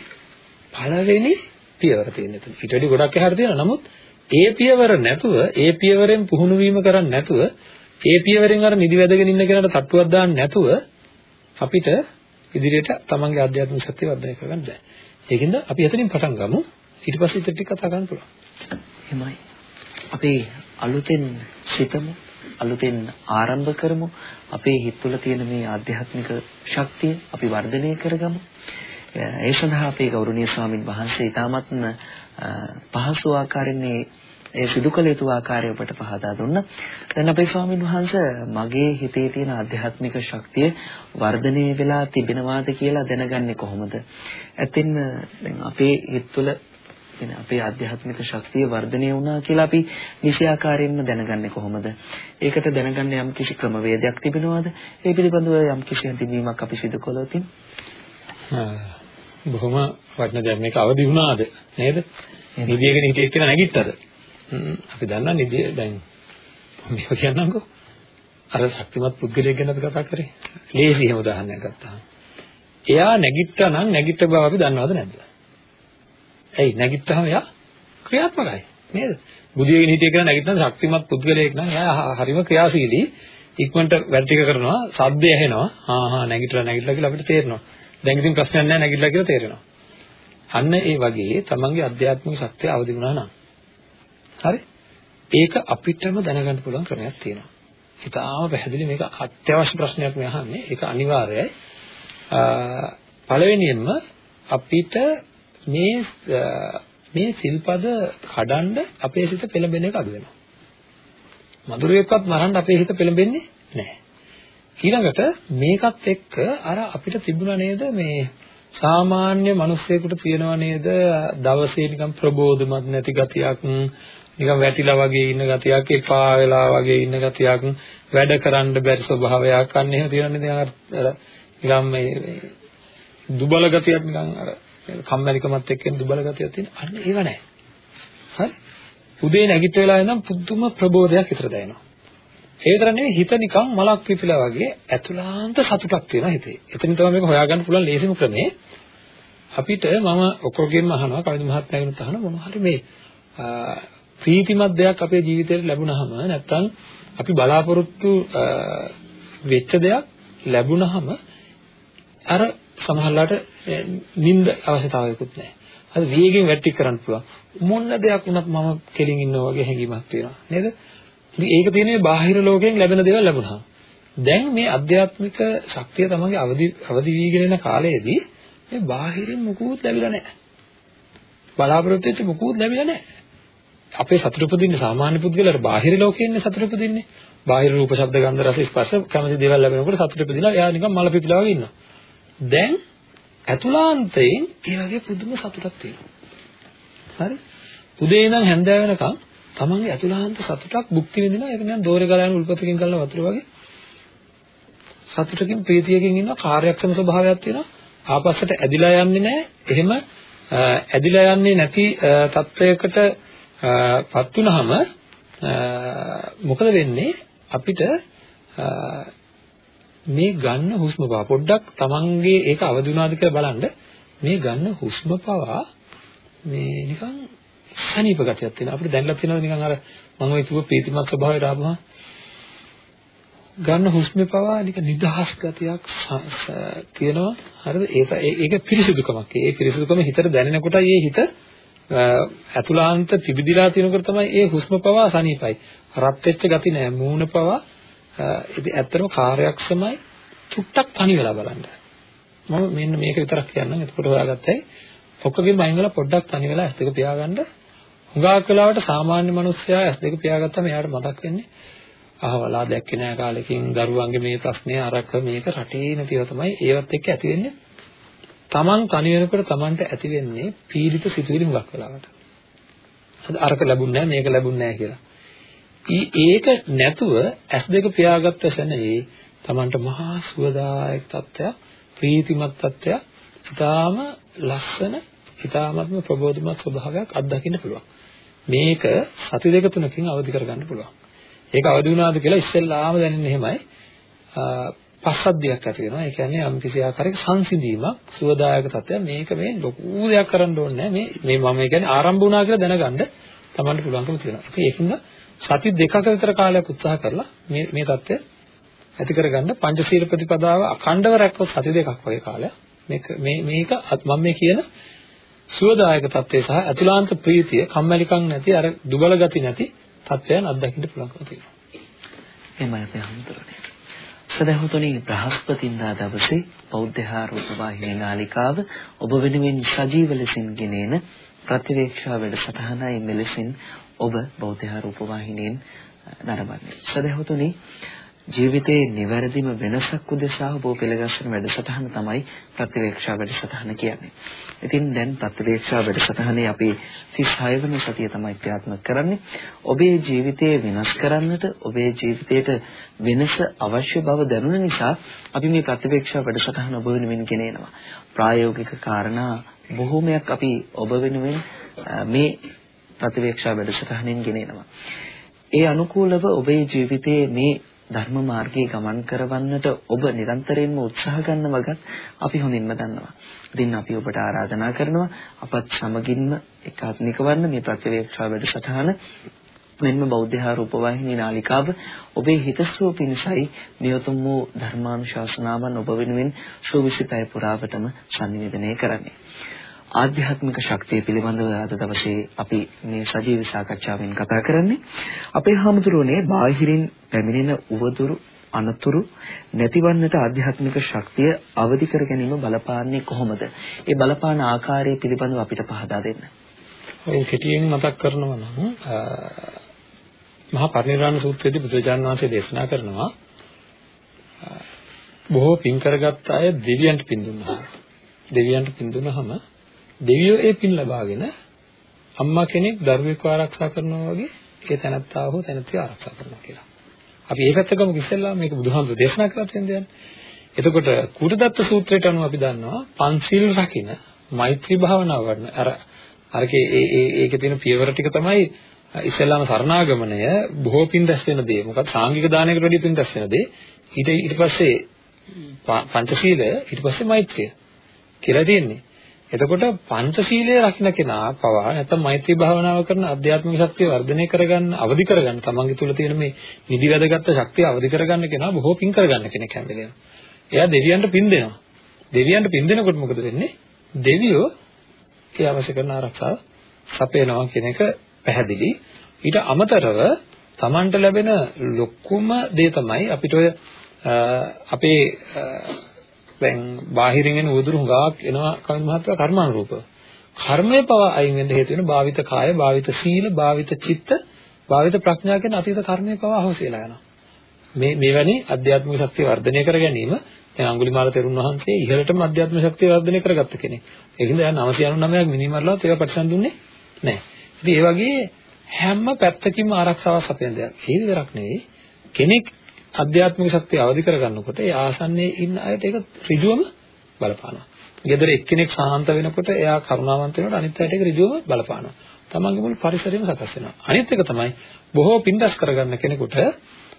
පළවෙනි පියවර තියෙන එතන. ඊට වඩා ගොඩක් එහාට තියෙනවා. නමුත් ඒ පියවර නැතුව, ඒ පියවරෙන් පුහුණු වීම කරන්නේ නැතුව, ඒ පියවරෙන් අර නිදි වැදගෙන ඉන්න කෙනාට තට්ටුවක් දාන්න නැතුව අපිට ඉදිරියට Tamanගේ ආධ්‍යාත්මික ශක්තිය වර්ධනය කරගන්න බෑ. ඒකින්ද අපි එතනින් පටන් ගමු. ඊට පස්සේ ඉතින් ටික කතා කරන්න පුළුවන්. එහෙමයි. අපි අලුතෙන් සිතමු අලුතෙන් ආරම්භ කරමු අපේ හිත තුළ තියෙන මේ ආධ්‍යාත්මික ශක්තිය අපි වර්ධනය කරගමු ඒ සඳහා අපේ ගෞරවනීය ස්වාමින් වහන්සේ ඊටමත්ම පහසු ආකාරයෙන් ඒ සිදු කළ යුතු ආකාරය ඔබට පහදා දුන්නා. දැන් අපේ ස්වාමින් වහන්සේ මගේ හිතේ තියෙන ආධ්‍යාත්මික ශක්තිය වර්ධනය වෙලා තිබෙනවාද කියලා දැනගන්නේ කොහොමද? ඇතින් දැන් අපේ හිත තුළ එන අපේ ආධ්‍යාත්මික ශක්තිය වර්ධනය වුණා කියලා අපි නිසියාකාරයෙන්ම දැනගන්නේ කොහොමද? ඒකට දැනගන්න යම් කිසි ක්‍රමවේදයක් තිබෙනවද? ඒ පිළිබඳව යම් කිසි හඳුන්වීමක් අපි සිදු කළොත් බොහොම වටින දැන් මේක අවදි වුණාද නේද? නිදියගෙන හිටියෙක් කියලා නැගිට්ටද? අපි දන්නා නිදිය දැන් මේක කියන්නම්කෝ. අර ශක්තිමත් පුද්ගලයෙක් ගැන අපි කතා කරේ. ලේසි එහෙම උදාහරණයක් ගත්තාම. එයා නැගිට්ටා නම් නැගිට බව අපි දන්නවද නැද්ද? ඇයි නැගිට්ටාම එයා ක්‍රියාත්මකයි නේද? බුදියගෙන හිටිය කෙනා නැගිටින ශක්තිමත් පුද්ගලයෙක් නම් එයා හරිම ක්‍රියාශීලී ඉක්මනට වැඩ ටික කරනවා සද්දය ඇහෙනවා ආ හා නැගිටලා නැගිටලා කියලා අපිට තේරෙනවා. දැන් ඉතින් ප්‍රශ්නයක් නැහැ නැගිටලා කියලා තේරෙනවා. අන්න ඒ වගේ තමන්ගේ අධ්‍යාත්මික ශක්තිය අවදි වුණා නම් හරි ඒක අපිටම දැනගන්න පුළුවන් ක්‍රමයක් තියෙනවා. ඉතාලම පැහැදිලි මේක අත්‍යවශ්‍ය ප්‍රශ්නයක් මේ අහන්නේ. ඒක අනිවාර්යයි. පළවෙනියෙන්ම අපිට මේ මේ සිල්පද කඩන්ඩ අපේ සිත පෙළඹෙන එක අඩු වෙනවා. මధుරයක්වත් මරන්න අපේ හිත පෙළඹෙන්නේ නැහැ. ඊළඟට මේකත් එක්ක අර අපිට තිබුණා නේද මේ සාමාන්‍ය මිනිස්සෙකුට තියෙනවා නේද දවසේ නිකන් ප්‍රබෝධමත් නැති ගතියක් නිකන් වැටිලා වගේ ඉන්න ගතියක් එපා වෙලා වගේ ඉන්න ගතියක් වැඩ කරන්න බැරි ස්වභාවයක් අන්න එහෙම තියෙනනේ දැන් අර නිකන් මේ දුබල ගතියක් නිකන් අර කම්මැලිකමත් එක්ක දුබල ගතියක් තියෙන අන්න ඒව නැහැ හරි? උදේ නැගිට වෙලා ඉඳන් පුදුම ප්‍රබෝධයක් විතර දැනෙනවා. ඒ විතර නෙවෙයි හිත නිකන් මලක් පිපිලා වගේ ඇතුළාන්ත සතුටක් තියෙනවා හිතේ. එතන තමයි මේක හොයාගන්න පුළුවන් ලේසිම ක්‍රමේ අපිට මම ඔක්කොගෙම අහනවා කවිද මහත්මයාගෙනුත් අහනවා මොනවා හරි මේ ප්‍රීතිමත් දෙයක් අපේ ජීවිතේට ලැබුණාම නැත්තම් අපි බලාපොරොත්තු වෙච්ච දෙයක් ලැබුණාම අර සමහරලාට නිින්ද අවශ්‍යතාවයකුත් නැහැ. අද වේගෙන් වැටි කරන්න පුළුවන්. මොන දෙයක් වුණත් මම කෙලින් ඉන්නවා වගේ හැඟීමක් තියෙනවා. නේද? ඉතින් ඒක තියෙන්නේ බාහිර ලෝකයෙන් ලැබෙන දේවල් ලැබුණා. දැන් මේ අධ්‍යාත්මික ශක්තිය තමයි අවදි අවදි වීගෙන යන කාලයේදී මේ බාහිරින් මුකුත් ලැබිලා නැහැ. බලාපොරොත්තු වෙච්ච මුකුත් ලැබිලා නැහැ. අපේ සතුට උපදින්නේ සාමාන්‍ය පුද්ගලයාට බාහිර ලෝකේ ඉන්නේ සතුට උපදින්නේ. බාහිර රූප, ශබ්ද, ගන්ධ, රස, ස්පර්ශ කැමති දේවල් ලැබෙනකොට සතුට උපදිනවා. එයා නිකන් මල පිපිලා වගේ ඉන්නවා. දැන් ඇතුළාන්තයෙන් ඒ වගේ පුදුම සතුටක් තියෙනවා. හරි? උදේ ඉඳන් හැන්දෑව වෙනකන් තමන්ගේ ඇතුළාන්ත සතුටක් භුක්ති විඳිනවා. ඒක නිකන් දෝරේ ගලන උල්පතකින් ගලන වතුර වගේ. සතුටකින් ප්‍රීතියකින් ඉන්න කාර්යක්ෂම ස්වභාවයක් තියෙනවා. ආපස්සට ඇදිලා යන්නේ නැහැ. එහෙම ඇදිලා යන්නේ නැති තත්වයකට පත් වුනහම මොකද වෙන්නේ අපිට මේ ගන්න හුස්ම පවා. පොඩ්ඩක් Tamange ඒක අවදි වුණාද කියලා බලන්න. මේ ගන්න හුස්ම පවා මේ නිකන් සනීප ගතියක් තියෙනවා. අපිට දැනලා තියෙනවා නිකන් අර මම ඔය කිව්ව ප්‍රීතිමත් ස්වභාවයට ආවම ගන්න හුස්මේ පවා නික නිදහස් ගතියක් තියෙනවා. හරිද? ඒක ඒක පිරිසිදුකමක්. ඒ පිරිසිදුකම හිතට දැනෙනකොට ඒ හිත ඇතුළාන්ත පිබිදිලා තියෙනකොට තමයි ඒ හුස්ම පවා සනීපයි. රත් වෙච්ච ගති නෑ. මූණ පවා ඉතින් ඇත්තටම කාර්යක්ෂමයි චුට්ටක් තනි වෙලා බලන්න. මම මෙන්න මේක විතරක් කියන්නම්. එතකොට හොයාගත්තයි. ඔක්කොගෙම අයින් වෙලා පොඩ්ඩක් තනි වෙලා ඇස් දෙක පියාගන්න. හුඟක් වෙලාවට සාමාන්‍ය මිනිස්සයා ඇස් දෙක පියාගත්තම එයාට මතක් වෙන්නේ අහවලා දැක්කේ නෑ කාලෙකින් දරුවන්ගේ මේ ප්‍රශ්නේ අරක මේක රටේ නැතිව තමයි ඒවත් එක්ක ඇති වෙන්නේ තමන් තනි වෙනකොට තමන්ට ඇති වෙන්නේ පීඩිත සිතුවිලි මුලක් වෙලාවට. අරක ලැබුණ නැහැ මේක ලැබුණ නැහැ කියලා. ඒක නැතුව ඇස් දෙක පියාගත්ත සැනේ තමන්ට මහා සුවදායක තත්ත්වයක් ප්‍රීතිමත් තත්ත්වයක් ඊටාම ලස්සන ඊටාමත්ම ප්‍රබෝධමත් ස්වභාවයක් අත්දකින්න පුළුවන්. මේක සති දෙක තුනකින් අවදි කරගන්න පුළුවන්. ඒක අවදි වුණාද කියලා ඉස්සෙල්ලාම දැනෙන්නේ එහෙමයි. පස්සද්ධියක් ඇති වෙනවා. ඒ කියන්නේ යම් කිසි ආකාරයක සංසිඳීමක්, සුවදායක තත්ත්වයක්. මේක මේ ලොකු දෙයක් කරන්න ඕනේ නැහැ. මේ මේ මම කියන්නේ ආරම්භ වුණා කියලා දැනගන්න තමන්ට පුළුවන්කම තියෙනවා. ඉතින් ඒකින්ද සති දෙකක විතර කාලයක් උත්සාහ කරලා මේ මේ தත්ත්වය ඇති කරගන්න පංචශීල ප්‍රතිපදාව අඛණ්ඩව රැක්කොත් සති දෙකක් වගේ කාලයක්. මේක මේ මේක මම මේ කියන සුවදායක தත්ත්වය සහ අතුලාන්ත ප්‍රීතිය කම්මැලිකම් නැති අර දුබල ගති නැති තත්ත්වයන් අත්දකින්න පුළුවන්කම තියෙනවා. එමය අපි හඳුරන්නේ. සදහතුනි බ්‍රහස්පතින්දා දවසේ බෞද්ධ ආරෝප වාහිනී නාලිකාව ඔබ වෙනුවෙන් සජීව ලෙසින් ගෙනෙන ප්‍රතිවේක්ෂා වැඩසටහනයි මෙලෙසින් ඔබ බෞද්ධ ආරෝප වාහිනියෙන් නරඹන්නේ. සදහතුනි ජීවිතයේ නිවැරදිම වෙනසක් උදෙසා ඔබ පෙළගස්සන වැඩසටහන තමයි ප්‍රතිවේක්ෂා වැඩසටහන කියන්නේ. ඉතින් දැන් ප්‍රතිවේක්ෂා වැඩසටහනේ අපි 36 වෙනි සතිය තමයි ක්‍රියාත්මක කරන්නේ. ඔබේ ජීවිතය වෙනස් කරන්නට ඔබේ ජීවිතයට වෙනස අවශ්‍ය බව දැනුන නිසා අපි මේ ප්‍රතිවේක්ෂා වැඩසටහන ඔබ වෙනුවෙන් ගෙනෙනවා. ප්‍රායෝගික කාරණා බොහෝමයක් අපි ඔබ වෙනුවෙන් මේ ප්‍රතිවේක්ෂා වැඩසටහනෙන් ගෙනෙනවා. ඒ අනුකූලව ඔබේ ජීවිතයේ මේ ධර්ම මාර්ගයේ ගමන් කරවන්නට ඔබ නිරන්තරයෙන්ම උත්සාහ ගන්න වගත් අපි හොඳින්ම දන්නවා. ඉතින් අපි ඔබට ආරාධනා කරනවා අපත් සමගින්ම එකාත්මික වන්න මේ ප්‍රතිවේක්ෂා වැඩසටහන මෙන්න බෞද්ධ රූපවාහිනී නාලිකාව ඔබේ හිතසුව පිණිසයි නියතුම් වූ ධර්මානුශාසනාවන් ඔබ වෙනුවෙන් සුවිසිතය පුරාවටම sannivedanaya කරන්නේ. ආධ්‍යාත්මික ශක්තිය පිළිබඳව අද දවසේ අපි මේ සජීව සාකච්ඡාවෙන් කතා කරන්නේ අපේ හාමුදුරුවනේ බාහිරින් පැමිණෙන උවදුරු අනතුරු නැතිවන්නට ආධ්‍යාත්මික ශක්තිය අවදි කර ගැනීම බලපාන්නේ කොහොමද? ඒ බලපාන ආකාරය පිළිබඳව අපිට පහදා දෙන්න. ඔය කෙටියෙන් මතක් කරනවා නම් මහා පරිනිර්වාණ සූත්‍රයේදී බුදුජාන් වහන්සේ දේශනා කරනවා බොහෝ පින් කරගත් අය දෙවියන්ට පින් දුන්නා. දෙවියන්ට පින් දුන්නාම දෙවියෝ ඒ පින් ලබාගෙන අම්මා කෙනෙක් දරුවෙක්ව ආරක්ෂා කරනවා වගේ ඒ තැනත්තා හෝ තැනැත්තිය ආරක්ෂා කරනවා කියලා. අපි මේ පැත්ත ගමු ඉස්සෙල්ලා මේක බුදුහාමුදුරු දේශනා කරලා තියෙන දෙයක්. එතකොට කුටදත්ත සූත්‍රයට අනුව අපි දන්නවා පන්සිල් රකින්න මෛත්‍රී භාවනාව වඩන අර අරකේ ඒ ඒ ඒකේ තියෙන පියවර ටික තමයි ඉස්සෙල්ලාම සරණාගමණය බොහෝ පින් දැස් වෙන දේ. මොකද සාංගික දානයකට වැඩිය පින් දැස් වෙන දේ. ඊට ඊට පස්සේ පංචශීලය ඊට පස්සේ මෛත්‍රිය කියලා තියෙන්නේ. එතකොට පංචශීලයේ රකින්න කෙනා පවා නැත්නම් මෛත්‍රී භාවනාව කරන අධ්‍යාත්මික ශක්තිය වර්ධනය කරගන්න අවදි කරගන්න තමන්ගේ තුල තියෙන මේ නිදි වැදගත් ශක්තිය අවදි කරගන්න කෙනා බොහෝ පින් කරගන්න කෙනෙක් හැම වෙලේම. එයා දෙවියන්ට පින් දෙනවා. දෙවියන්ට පින් දෙනකොට මොකද වෙන්නේ? දෙවියෝ ඒ අවශ්‍ය කරන ආරක්ෂාව සපයනවා කියන එක පැහැදිලි. ඊට අමතරව තමන්ට ලැබෙන ලොකුම දේ තමයි අපිට ඔය අපේ දැන් බාහිරින් එන උදුරු හුඟක් එනවා කවිඳ මහත්තයා කර්මානුරූප. කර්මය පවා අයින් වෙන්න හේතු වෙන භාවිත කාය, භාවිත සීල, භාවිත චිත්ත, භාවිත ප්‍රඥා කියන අතීත කර්මය පවා අහෝසියලා යනවා. මේ මෙවැනි අධ්‍යාත්මික ශක්තිය වර්ධනය කර ගැනීම දැන් අඟුලිමාල තෙරුන් වහන්සේ ඉහළටම අධ්‍යාත්මික ශක්තිය වර්ධනය කරගත්ත කෙනෙක්. ඒකින්ද එයා 999ක් මිනිමරලවත් ඒවා ප්‍රතිසන් දුන්නේ නැහැ. ඉතින් ඒ වගේ හැම පැත්තකින්ම ආරක්ෂාවක් සපයන දෙයක්. ඒ විතරක් නෙවෙයි කෙනෙක් අධ්‍යාත්මික ශක්තිය අවදි කරගන්නකොට ඒ ආසන්නයේ ඉන්න අයට ඒක ඍජුවම බලපානවා. ගෙදර එක්කෙනෙක් සාන්ත වෙනකොට එයා කරුණාවන්ත වෙනකොට අනිත් අයට ඒක ඍජුවම බලපානවා. තමන්ගේ මුළු පරිසරයම සකස් වෙනවා. අනිත් එක තමයි බොහෝ පින්දස් කරගන්න කෙනෙකුට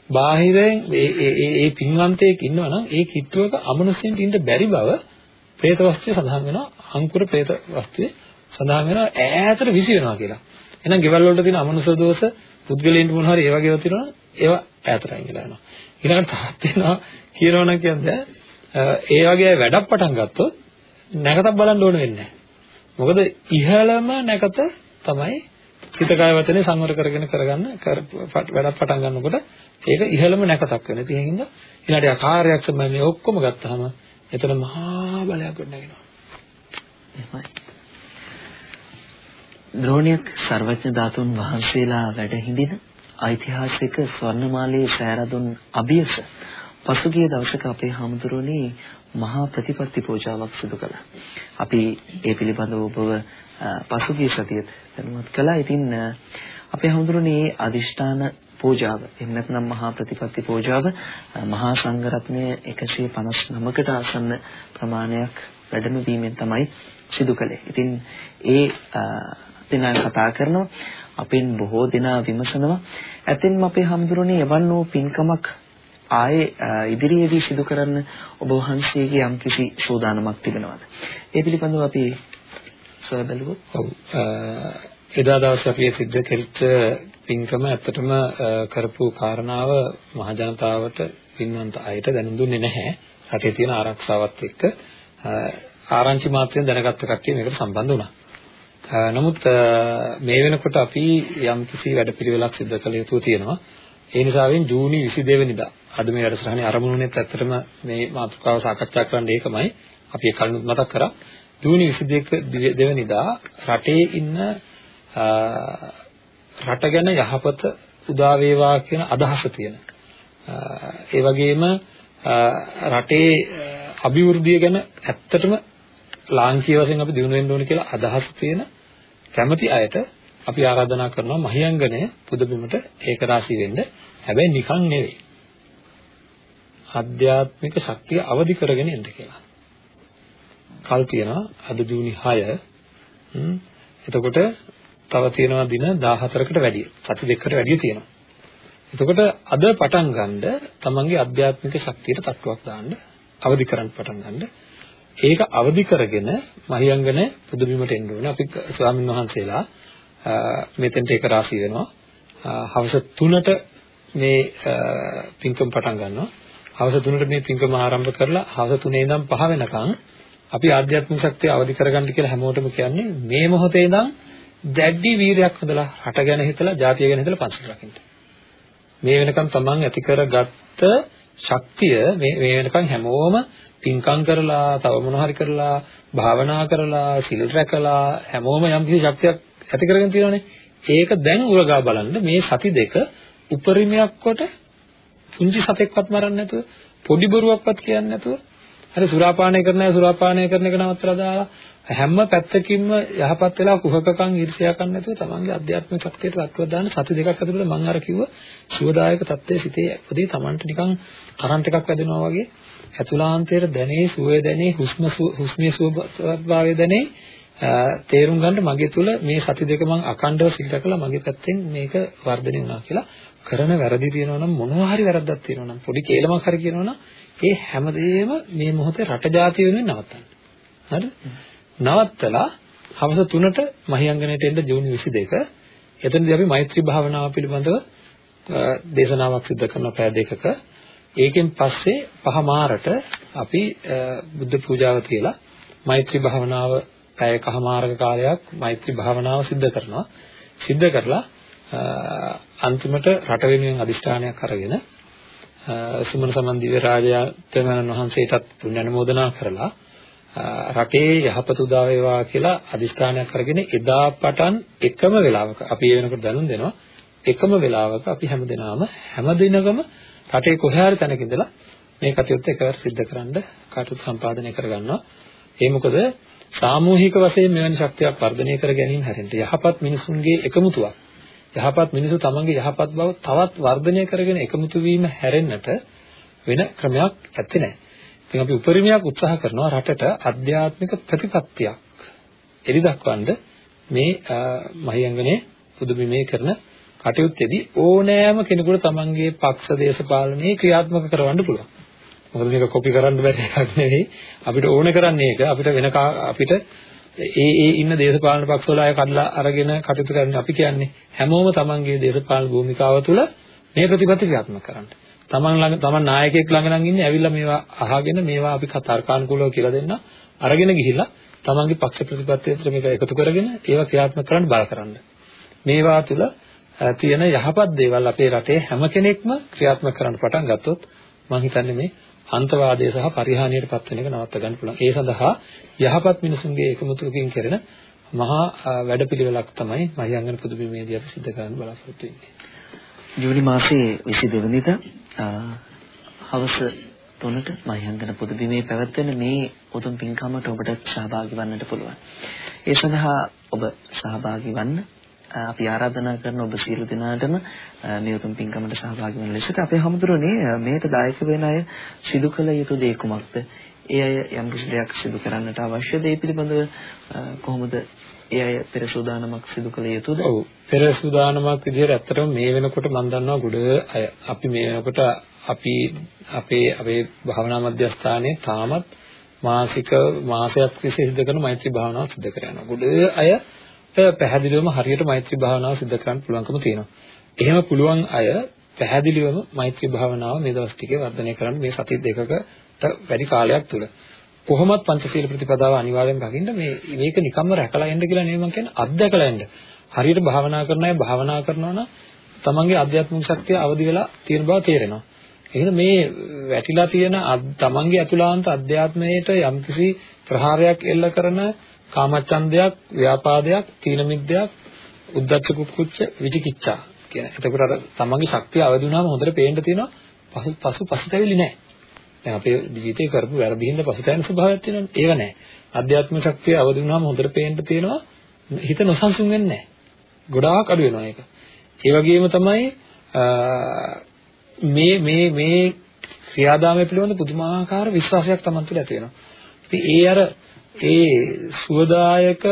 බාහිරයෙන් ඒ ඒ ඒ පින්වන්තයෙක් ඉන්නවා නම් ඒ කිට්ටුවක අමනුෂ්‍යෙන් ඉන්න බැරි බව പ്രേත වස්තුවේ සඳහන් වෙනවා. අංකුර പ്രേත වස්තුවේ සඳහන් වෙනවා ඈතට විසි වෙනවා කියලා. එහෙනම් ගෙවල් වලට තියෙන අමනුෂ්‍ය දෝෂ පුද්ගලයන්ට මොන හරි ඒ වගේ ඒවා තියෙනවා ඒවා ඈතට අයින් වෙලා යනවා. ඊළඟට තාත් වෙනවා කියනවනම් කියන්නේ ඒ වගේ වැඩක් පටන් ගත්තොත් නැකතක් බලන්න ඕන වෙන්නේ මොකද ඉහළම නැකත තමයි හිත කය වචනේ සංවර කරගෙන කරගන්න වැඩක් පටන් ගන්නකොට ඒක ඉහළම නැකතක් වෙන. ඉතින් ඒකින්ද ඊළඟට ආ කාර්යක්ෂම මේ ඔක්කොම ගත්තාම එතන මහා බලයක් ගොඩනගෙනවා. එහෙමයි. ද්‍රෝණියක් සර්වඥ ධාතුන් වහන්සේලා වැඩ හිඳින ඓතිහාසික ස්වර්ණමාලයේ සෑරදුන් අභියස පසුගිය දවසක අපේ හමුදුරෝනේ මහා ප්‍රතිපත්ති පූජාවක් සිදු කළා. අපි ඒ පිළිබඳව ඔබව පසුගිය සතියේ දැනුවත් කළා. ඉතින් අපේ හමුදුරෝනේ අදිෂ්ඨාන පූජාව එහෙම නැත්නම් මහා ප්‍රතිපත්ති පූජාව මහා සංඝරත්නය 159කට ආසන්න ප්‍රමාණයක් වැඩම වීමෙන් තමයි සිදු කළේ. ඉතින් ඒ දෙනා කතා කරනවා. අපෙන් බොහෝ දෙනා විමසනවා. ඇතෙන්ම අපේ හැමදෙරෝනේ යවන් වූ පින්කමක් ආයේ ඉදිරියේදී සිදු කරන්න ඔබ වහන්සේගේ යම්කිසි සෝදානමක් තිබෙනවද? ඒ පිළිබඳව අපි සොයා බැලුවොත් ඔව් එදා දවසේ අපි සිද්ධ කෙරිච්ච පින්කම ඇත්තටම කරපු කාරණාව මහ ජනතාවට පින්වන්ත අයට දැනුම් දුන්නේ නැහැ. රටේ තියෙන ආරක්ෂාවත් එක්ක ආරංචි මාත්‍රයෙන් දැනගත්ත කට්ටිය මේකට සම්බන්ධ වුණා. නමුත් මේ වෙනකොට අපි යම් කිසි වැඩපිළිවෙලක් සිදු කළ යුතු තියෙනවා. ඒ නිසාවෙන් ජූනි 22 වෙනිදා අද මේ වැඩසටහනේ ආරම්භුනේත් ඇත්තටම මේ මාතෘකාව සාකච්ඡා කරන්න ඒකමයි. අපි ඒ කලින් මතක් කරා. ජූනි 22 වෙනිදා රටේ ඉන්න රට ගැන යහපත උදා වේවා කියන අදහස තියෙන. ඒ වගේම රටේ අභිවෘද්ධිය ගැන ඇත්තටම ලාංකීය වශයෙන් අපි දිනු වෙන්න ඕනේ කියලා අදහස් තියෙන කැමති අයට අපි ආරාධනා කරනවා මහියංගනය පුදබිමට ඒකරාශී වෙන්න. හැබැයි නිකන් නෙවෙයි. ආධ්‍යාත්මික ශක්තිය අවදි කරගෙන එන්න කියලා. කල් තියෙනවා අද ජූනි 6 එතකොට තව තියෙනවා දින 14කට වැඩි. සති දෙකකට වැඩි තියෙනවා. එතකොට අද පටන් ගන්න තමන්ගේ අධ්‍යාත්මික ශක්තියට තට්ටුවක් දාන්න අවදි කරන්න පටන් ගන්න. ඒක අවදි කරගෙන මහියංගන පුදුබිමට එන්න ඕනේ. අපි ස්වාමින් වහන්සේලා මෙතෙන්ට එක රාශී වෙනවා. හවස 3ට මේ පින්කම් පටන් ගන්නවා. හවස 3ට මේ පින්කම ආරම්භ කරලා හවස 3 ඉඳන් 5 වෙනකන් අපි ආධ්‍යාත්මික ශක්තිය අවදි කරගන්න කියලා හැමෝටම කියන්නේ මේ මොහොතේ ඉඳන් දැඩි වීරයක් හදලා රට ගැන හිතලා ජාතිය ගැන හිතලා පන්සල් රකින්න. මේ වෙනකන් තමන් ඇති කරගත්ත ශක්තිය මේ මේ වෙනකන් හැමෝම පින්කම් කරලා තව මොන හරි කරලා භාවනා කරලා සිල් රැකලා හැමෝම යම් කිසි ශක්තියක් ඇති කරගෙන තියෙනවානේ. ඒක දැන් උරගා බලන්න මේ සති දෙක උපරිමයක් කොට පුංචි සතෙක්වත් මරන්න නැතුව පොඩි බොරුවක්වත් කියන්නේ නැතුව හරි සුරාපානය කරන අය සුරාපානය කරන එක නවත්තලා දාලා හැම පැත්තකින්ම යහපත් වෙලා කුහකකම් ඊර්ෂ්‍යා කරන්න නැතුව තමන්ගේ අධ්‍යාත්මික ශක්තියට ලක්ව දාන්න සති දෙකක් ඇතුළත මම අර කිව්ව සුවදායක තත්ත්වයේ සිටේ උදේ තමන්ට නිකන් කරන්ට් එකක් වැදෙනවා වගේ ඇතුළාන්තයේ දැනේ සුවේ දැනේ හුස්ම හුස්මේ සුවභාවය දැනේ තේරුම් ගන්න මගේ තුල මේ සති දෙක මම අකණ්ඩව සිහිට කළා මගේ පැත්තෙන් මේක වර්ධනය වුණා කියලා කරන වැරදි තියෙනවා නම් මොනවා හරි වැරද්දක් තියෙනවා නම් පොඩි කේලමක් හරි කියනවා නම් ඒ හැමදේම මේ මොහොතේ රට ජාතිය වෙනුවෙන් නවත්තන්න. හරිද? නවත්තලා හවස 3ට මහියංගනයට එන්න ජූනි 22 එතනදී අපි මෛත්‍රී භාවනාව පිළිබඳව දේශනාවක් සිදු කරන පැය දෙකක ඒකෙන් පස්සේ පහමාරට අපි බුද්ධ පූජාව තියලා මෛත්‍රී භාවනාව පැයකමාරක කාලයක් මෛත්‍රී භාවනාව සිදු කරනවා. සිදු කරලා අන්තිමට රට වෙනුවෙන් අදිෂ්ඨානයක් අරගෙන සුමන සමන් දිව්‍ය රාජයා තෙමනන් වහන්සේටත් පුණ්‍ය අනුමෝදනා කරලා රටේ යහපත උදා වේවා කියලා අදිෂ්ඨානයක් කරගෙන එදා පටන් එකම වෙලාවක අපි ඒ වෙනකොට දැනුම් දෙනවා. එකම වෙලාවක අපි හැමදෙනාම හැමදිනකම රටේ කොහේ හරි තැනක ඉඳලා මේ කටයුත්ත එකවර සිද්ධ කරන්න කටයුතු සම්පාදනය කරගන්නවා. ඒ මොකද සාමූහික වශයෙන් මෙවැනි ශක්තියක් වර්ධනය කර ගැනීම හැරෙන්න යහපත් මිනිසුන්ගේ එකමුතුවක්. යහපත් මිනිසු තමන්ගේ යහපත් බව තවත් වර්ධනය කරගෙන එකමුතු වීම හැරෙන්නට වෙන ක්‍රමයක් ඇත්තේ නැහැ. ඉතින් අපි උපරිමයක් උත්සාහ කරනවා රටට අධ්‍යාත්මික ප්‍රතිපත්තියක් එලි දක්වන්න මේ මහියංගනේ පුදුබිමේ කරන කටයුත්තේදී ඕනෑම කෙනෙකුට තමන්ගේ පක්ෂ දේශපාලනයේ ක්‍රියාත්මක කරවන්න පුළුවන්. මොකද මේක කොපි කරන්න බැරි එකක් නෙවෙයි. අපිට ඕන කරන්නේ ඒක. අපිට වෙන අපිට ඒ ඒ ඉන්න දේශපාලන පක්ෂවල අය කඩලා අරගෙන කටයුතු කරන අපි කියන්නේ හැමෝම තමන්ගේ දේශපාලන භූමිකාව තුළ මේ ප්‍රතිපත්ති ක්‍රියාත්මක කරන්න. තමන් ළඟ තමන් නායකයෙක් ළඟ නම් ඉන්නේ ඇවිල්ලා මේවා අහගෙන මේවා අපි තර්කානුකූලව කියලා දෙන්න අරගෙන ගිහිල්ලා තමන්ගේ පක්ෂ ප්‍රතිපත්තියට මේක එකතු කරගෙන ඒවා ක්‍රියාත්මක කරන්න බල කරන්න. මේවා තුළ තියෙන යහපත් දේවල් අපේ රටේ හැම කෙනෙක්ම ක්‍රියාත්මක කරන්න පටන් ගත්තොත් මම හිතන්නේ මේ අන්තවාදය සහ පරිහානියට පත් වෙන එක නවත්ත ගන්න පුළුවන්. ඒ සඳහා යහපත් මිනිසුන්ගේ එකමුතුවකින් කරන මහා වැඩපිළිවෙලක් තමයි මහියංගන පුදුබිමේදී අපි සිදු කරන්න බලාපොරොත්තු වෙන්නේ. ජූනි මාසයේ 22 වෙනිදා හවස 3ට මහියංගන පුදුබිමේ පැවැත්වෙන මේ උතුම් පින්කමට ඔබට සහභාගී වන්නට පුළුවන්. ඒ සඳහා ඔබ සහභාගී වන්න අපි ආරාධනා කරන ඔබ සියලු දෙනාටම මේ උතුම් පින්කමට සහභාගී වෙන ලෙසට අපේ හැමදෙරෝනේ මේට දායක වෙන අය සිදු කළ යුතු දේ කුමක්ද? ඒ අය යම් කිසි දෙයක් සිදු කරන්නට අවශ්‍ය දේ පිළිබඳව කොහොමද ඒ අය පෙර සූදානමක් සිදු කළ යුතුද? ඔව්. පෙර සූදානමක් විදිහට ඇත්තටම මේ වෙනකොට මම දන්නවා ගොඩ අය අපි මේ වෙනකොට අපි අපේ අපේ භාවනා මධ්‍යස්ථානයේ තාමත් මාසික මාසයක් තිස්සේ සිදු කරන මෛත්‍රී භාවනාව සිදු කරනවා. ගොඩ අය පැහැදිලිවම හරියට මෛත්‍රී භාවනාව සිදු කරන්න පුළුවන්කම තියෙනවා. එහෙම පුළුවන් අය පැහැදිලිවම මෛත්‍රී භාවනාව මේ දවස් ටිකේ වර්ධනය කරන්න මේ සති දෙකකට වැඩි කාලයක් තුල කොහොමත් පංචශීල ප්‍රතිපදාව අනිවාර්යෙන් රකින්න මේ මේක නිකම්ම රැකලා එන්න කියලා නෙවෙයි මම කියන්නේ අත්දැකලා එන්න. හරියට භාවනා කරන අය භාවනා කරනවා නම් තමන්ගේ ආධ්‍යාත්මික ශක්තිය අවදි වෙලා තියෙන බව තේරෙනවා. එහෙනම් මේ වැටිලා තියෙන තමන්ගේ අතුලාන්ත අධ්‍යාත්මයට යම්කිසි ප්‍රහාරයක් එල්ල කරන කාමච්ඡන්දයක්, ව්‍යාපාදයක්, තීන මිද්දයක්, උද්ධච්ච කුක්කුච්ච, විචිකිච්ඡා කියන. එතකොට අර තමන්ගේ ශක්තිය අවදි වුණාම හොඳට පේන්න තියෙනවා. පසු පසු පසුතැවිලි නැහැ. දැන් අපේ ජීවිතේ කරපු වැරදිින්ද පසුතැවෙන ස්වභාවයක් තියෙනවනේ. ඒව නැහැ. අධ්‍යාත්ම ශක්තිය අවදි වුණාම හොඳට පේන්න තියෙනවා. හිත නොසන්සුන් වෙන්නේ නැහැ. ගොඩාක් අඩු වෙනවා ඒක. ඒ වගේම තමයි මේ මේ මේ ක්‍රියාදාමය පිළිබඳ පුදුමාකාර විශ්වාසයක් Taman තුළ ඇති වෙනවා. ඉතින් ඒ අර ඒ සුවදායක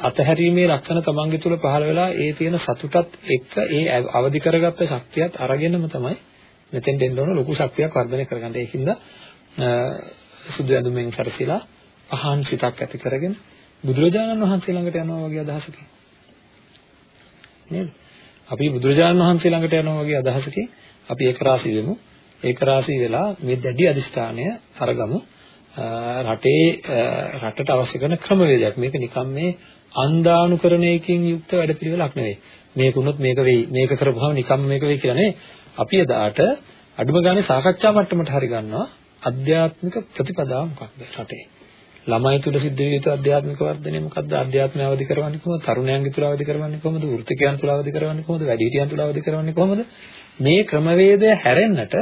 අතහැරීමේ ලක්ෂණ තමන්ගේ තුල පහළ වෙලා ඒ තියෙන සතුටත් එක්ක ඒ අවදි කරගත්ත ශක්තියත් අරගෙනම තමයි මෙතෙන් දෙන්න ඕන ලොකු ශක්තියක් වර්ධනය කරගන්න. ඒකින්ද සුදු ඇඳුමෙන් සැරසීලා පහන් සිතක් ඇති කරගෙන බුදුරජාණන් වහන්සේ ළඟට යනවා වගේ අදහසකින් නේද? අපි බුදුරජාණන් වහන්සේ ළඟට යනවා වගේ අදහසකින් අපි ඒක රාශී වෙමු. ඒක රාශී වෙලා මේ දැඩි අදිෂ්ඨානය අරගමු. රටේ රටට අවශ්‍ය කරන ක්‍රමවේදයක්. මේක නිකම් මේ අන්දානුකරණයකින් යුක්ත වැඩපිළිවෙලක් නෙවෙයි. මේක උනොත් මේක වෙයි. මේක කරපුවම නිකම් මේක වෙයි කියලා නෙවෙයි. අපි එදාට අඩුම ගානේ සාකච්ඡා මට්ටමට හරි ගන්නවා අධ්‍යාත්මික ප්‍රතිපදාව මොකක්ද රටේ. ළමයි තුල සිද්ධ විය යුතු අධ්‍යාත්මික වර්ධනය මොකක්ද? අධ්‍යාත්මය අවදි කරවන්නේ කොහොමද? තරුණයන්ගේ තුල අවදි කරවන්නේ කොහොමද? වෘත්තිකයන් තුල අවදි කරවන්නේ කොහොමද? වැඩිහිටියන් තුල අවදි කරවන්නේ කොහොමද? මේ ක්‍රමවේදය හැරෙන්නට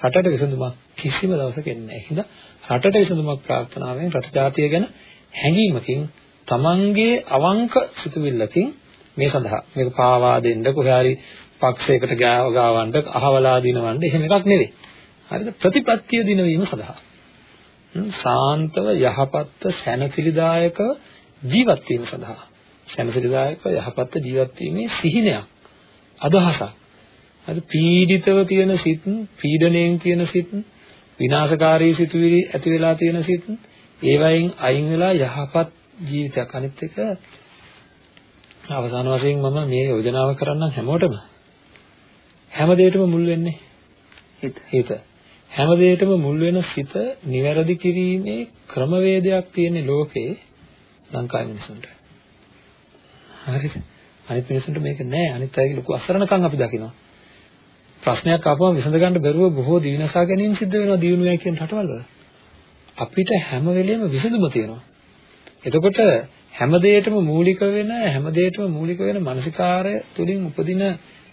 රටට විසඳුමක් කිසිම දවසක එන්නේ නැහැ. හින්දා රටට විසඳුමක් ප්‍රාර්ථනාවෙන් රට ජාතිය ගැන හැඟීමකින් තමන්ගේ අවංක සිතුවිල්ලකින් මේ සඳහා මේක පාවා දෙන්න කොහේ හරි පක්ෂයකට ගාව ගාවන්න අහවලා දිනවන්න එහෙම එකක් නෙවෙයි. හරිද? ප්‍රතිපත්තිය දිනවීම සඳහා. සාන්තව යහපත්ව සැනසිලිදායක ජීවත් වීම සඳහා. සැනසිලිදායක යහපත්ව ජීවත් වීමේ සිහිනයක් අදහසක්. හරි පීඩිතව තියෙන සිත්, පීඩණයෙන් තියෙන සිත්, විනාශකාරී සිතුවිලි ඇති වෙලා තියෙන සිත්, ඒවයින් අයින් වෙලා යහපත් ජීවිතයක් අනිත් එක අවසාන වශයෙන් මම මේ යෝජනාව කරන්නම් හැමෝටම හැම දෙයකටම මුල් වෙන්නේ හිත. හිත. හැම දෙයකටම මුල් වෙන සිත නිවැරදි කිරීමේ ක්‍රමවේදයක් තියෙන ලෝකේ ලංකාවේ මිනිසුන්ට. හරිද? අනිත් මිනිසුන්ට මේක නෑ. අනිත් අයගේ ලොකු අසරණකම් අපි දකිනවා. ප්‍රශ්නයක් ආපුවම විසඳ ගන්න බැරුව බොහෝ දිවිනසා ගැනීම සිද්ධ වෙනවා දිනුනයි කියන රටවල් වල. අපිට හැම වෙලෙම විසඳුම තියෙනවා. එතකොට හැම දෙයකටම මූලික වෙන හැම දෙයකටම මූලික වෙන මානසිකාරය තුලින් උපදින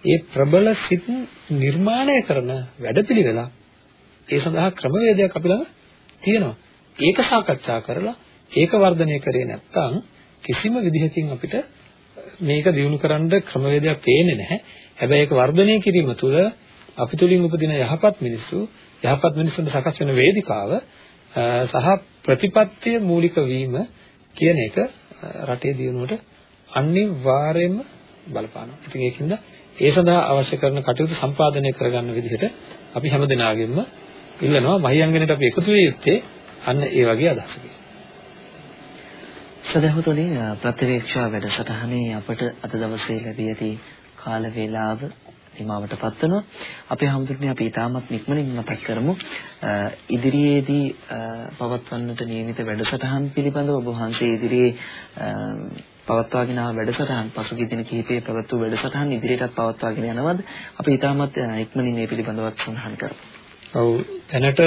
ඒ ප්‍රබල සිත් නිර්මාණය කරන වැඩපිළිවෙලක් ඒ සඳහා ක්‍රමවේදයක් අපි ළඟ තියෙනවා. ඒක සාකච්ඡා කරලා ඒක වර්ධනය කරේ නැත්නම් කිසිම විදිහකින් අපිට මේක දියුණු කරන්න ක්‍රමවේදයක් පේන්නේ නැහැ. හැබැයි ඒක වර්ධනය කිරීම තුළ අපි තුලින් උපදින යහපත් මිනිස්සු යහපත් මිනිස්සුන්ට සකස් වෙන වේදිකාව සහ ප්‍රතිපත්තිය මූලික වීම කියන එක රටේ දියුණුවට අනිවාර්යයෙන්ම බලපානවා. ඉතින් ඒකින්ද ඒ සඳහා අවශ්‍ය කරන කටයුතු සම්පාදනය කරගන්න විදිහට අපි හැමදෙනාගෙන්ම ඉල්ලනවා මහියංගනට අපි එකතු වෙ යුත්තේ අන්න ඒ වගේ අදහසකින්. සදහතුනි ප්‍රතිවේක්ෂා වැඩසටහනේ අපට අද දවසේ ලැබී ඇති කාල වේලාව නිමාවටපත් වෙනවා. අපේ හැමදෙරනේ අපි ඊටමත් ඉක්මනින් මතක් කරමු. ඉදිරියේදී පවත්වන්නට නියමිත වැඩසටහන් පිළිබඳව ඔබ වහන්සේ ඉදිරියේ පවත්වාගෙන ආ වැඩසටහන් පසුගිය දින කිහිපයේ පැවතු වැඩසටහන් ඉදිරියටත් පවත්වාගෙන යනවාද? අපි ඊටමත් ඉක්මනින් මේ පිළිබඳව සඳහන් කරමු. ඔව් දැනට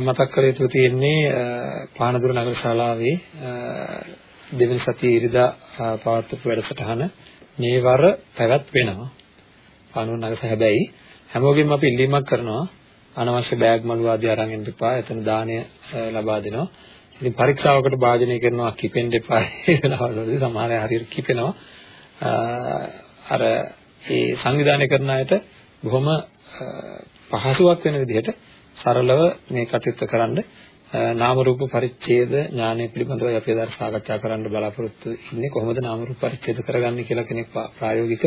මතක් කර යුතු තියෙන්නේ පානදුර නගර ශාලාවේ දෙවන සතියේ ඉරිදා පවත්වපු වැඩසටහන මේ වර පැවැත් වෙනවා. පානදුර නගර හැබැයි හැමෝගෙම අපි ඉල්ලීමක් කරනවා අනවශ්‍ය බෑග් මළු ආදී අරන් එන්න එපා. එතන දාණය ලබා දෙනවා. ඉතින් පරීක්ෂාවකට භාජනය කරනවා කිපෙන්න එපා. ඒ වෙලාවවලදී සමහර අය හරියට කිපෙනවා. අර ඒ සංවිධානය කරන අයට බොහොම පහසුවක් වෙන විදිහට සරලව මේ කටයුත්ත කරන්න නාම රූප පරිච්ඡේද ඥානය පිළිබඳව අපි අද සාකච්ඡා කරන්න බලාපොරොත්තු ඉන්නේ කොහොමද නාම රූප පරිච්ඡේද කරගන්නේ කියලා කෙනෙක් ප්‍රායෝගිකව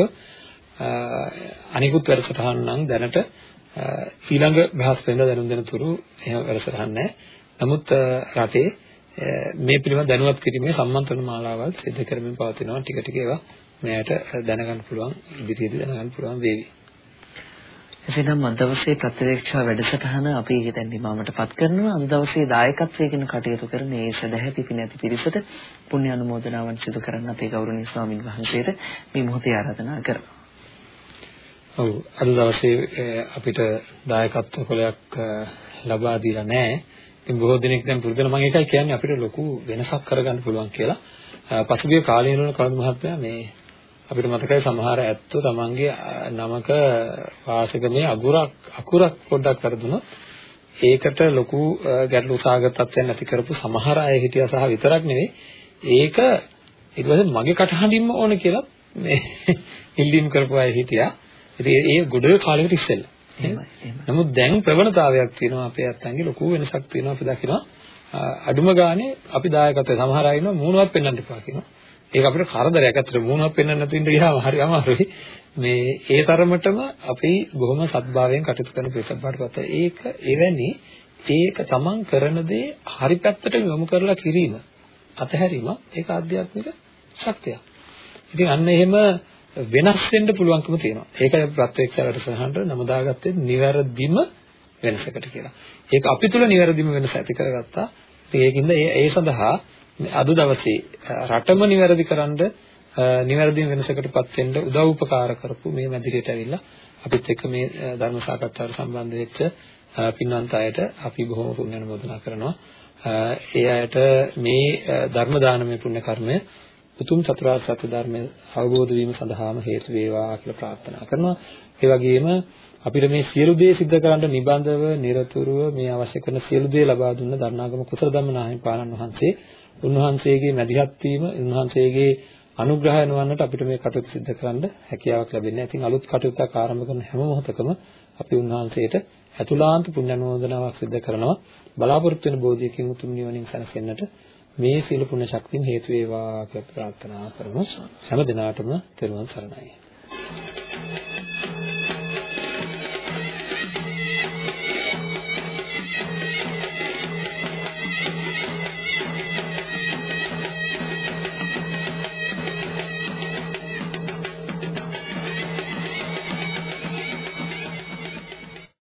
අනිකුත් වැඩසටහන් නම් දැනට ඊළඟ බ්‍රහස්පතින්දා දැනුම් දෙන තුරු එහෙම වැඩසටහන් නැහැ. නමුත් රටේ මේ පිළිබඳ දැනුවත් කිරීමේ සම්මන්ත්‍රණ මාලාවල් සිදු කරමින් පවතිනවා ටික ටික ඒවා මෙයට දැනගන්න පුළුවන් ඉදිරියේදී දැනගන්න පුළුවන් වේවි. එසේනම් අද දවසේ ප්‍රතිවේක්ෂා වැඩසටහන අපි දැන් නිමාවටපත් කරනවා. අද දවසේ දායකත්වයෙන් කටයුතු කරන ඒ සදැහැති පිණැති පිරිසට පුණ්‍ය අනුමෝදනාවන් සිදු කරන්න අපේ ගෞරවනීය ස්වාමින් වහන්සේට මේ මොහොතේ ආරාධනා කරනවා. ඔව් අද දවසේ අපිට දායකත්ව කොලයක් ලබා දීලා නැහැ. ඉතින් බොහෝ දිනක් දැන් පුරුදු වෙන මම ඒකයි කියන්නේ අපිට ලොකු වෙනසක් කරගන්න පුළුවන් කියලා. පසුගිය කාලේ වෙනකොට කවුද මහත්මයා මේ අපිට මතකයි සමහර ඇත්තෝ තමන්ගේ නමක වාසගමේ අගුරක් අකුරක් පොඩ්ඩක් කරදුනොත් ඒකට ලොකු ගැටලු සාගත තත්ත්වයක් නැති කරපු සමහර අය හිටියා සහ විතරක් නෙවෙයි ඒක ඊට පස්සේ මගේ කටහඬින්ම ඕන කියලා මේ ඉල්ලීම් කරපු අය හිටියා. ඉතින් ඒ ගොඩ කාලෙකට ඉස්සෙල්ලා. නමුත් දැන් ප්‍රවණතාවයක් තියෙනවා අපේ අත්තන්ගේ ලොකු වෙනසක් තියෙනවා අපි දකිනවා. අඩුම ගානේ අපි දායකත්වය සමහර අය ඉන්නවා මූණවත් පෙන්වන්න එපා කියනවා. ඒක අපිට කරදරයක් අතර මූණක් පෙන්වන්න නැතුව ඉඳ ගියාම හරි අමාරුයි. මේ ඒ තරමටම අපි බොහොම සත්භාවයෙන් කටයුතු කරන පිටක් බාටපත් ඒක එවැනි ඒක තමන් කරන දේ හරි පැත්තට යොමු කරලා කිරීම අතහැරීම ඒක ආධ්‍යාත්මික ශක්තියක්. ඉතින් අන්න එහෙම වෙනස් වෙන්න පුළුවන්කම තියෙනවා. ඒකයි ප්‍රත්‍යක්ෂ වැඩසටහනට නම දාගත්තේ නිවැරදිම වෙනසකට කියලා. ඒක අපි තුල නිවැරදිම වෙනස ඇති කරගත්තා. ඉතින් ඒකින්ද ඒ ඒ සඳහා අද දවසේ රටම නිවැරදි කරන්න නිවැරදිම වෙනසකටපත් වෙන්න උදව් උපකාර කරපු මේ මැදිරියට ඇවිල්ලා අපිත් එක්ක මේ ධර්ම සාකච්ඡාවට සම්බන්ධ වෙච්ච පින්වන්ත අයට අපි බොහොම පුණ්‍ය අනුමෝදනා කරනවා. ඒ අයට මේ ධර්ම දානමය පුණ්‍ය කර්මය උතුම් චතුරාර්ය සත්‍ය ධර්මය අවබෝධ වීම සඳහාම හේතු වේවා කියලා ප්‍රාර්ථනා කරනවා. ඒ වගේම අපිට මේ සියලු දේ සිද්ධ කරන්න නිබඳව নিরතුරුව මේ අවශ්‍ය කරන සියලු දේ ලබා දුන්න ධර්ණාගම කුසල ධම්මනාහිමි පාණන් වහන්සේ උන්වහන්සේගේ මැදිහත් වීම උන්වහන්සේගේ අනුග්‍රහය නොවන්නට අපිට මේ කටයුතු සිද්ධ කරන්න හැකියාවක් ලැබෙන්නේ. ඉතින් අලුත් කටයුත්තක් ආරම්භ කරන හැම මොහොතකම අපි උන්වහන්සේට අතුලාන්ත පුණ්‍ය අනුමෝදනාවක් සිද්ධ කරනවා. බලාපොරොත්තු වෙන බෝධියකින් උතුම් නිවනින් සැනසෙන්නට මේ සීල පුණ්‍ය ශක්තිය හේතු වේවා කියලා ප්‍රාර්ථනා කරමු. හැම දිනාටම තෙරුවන් සරණයි.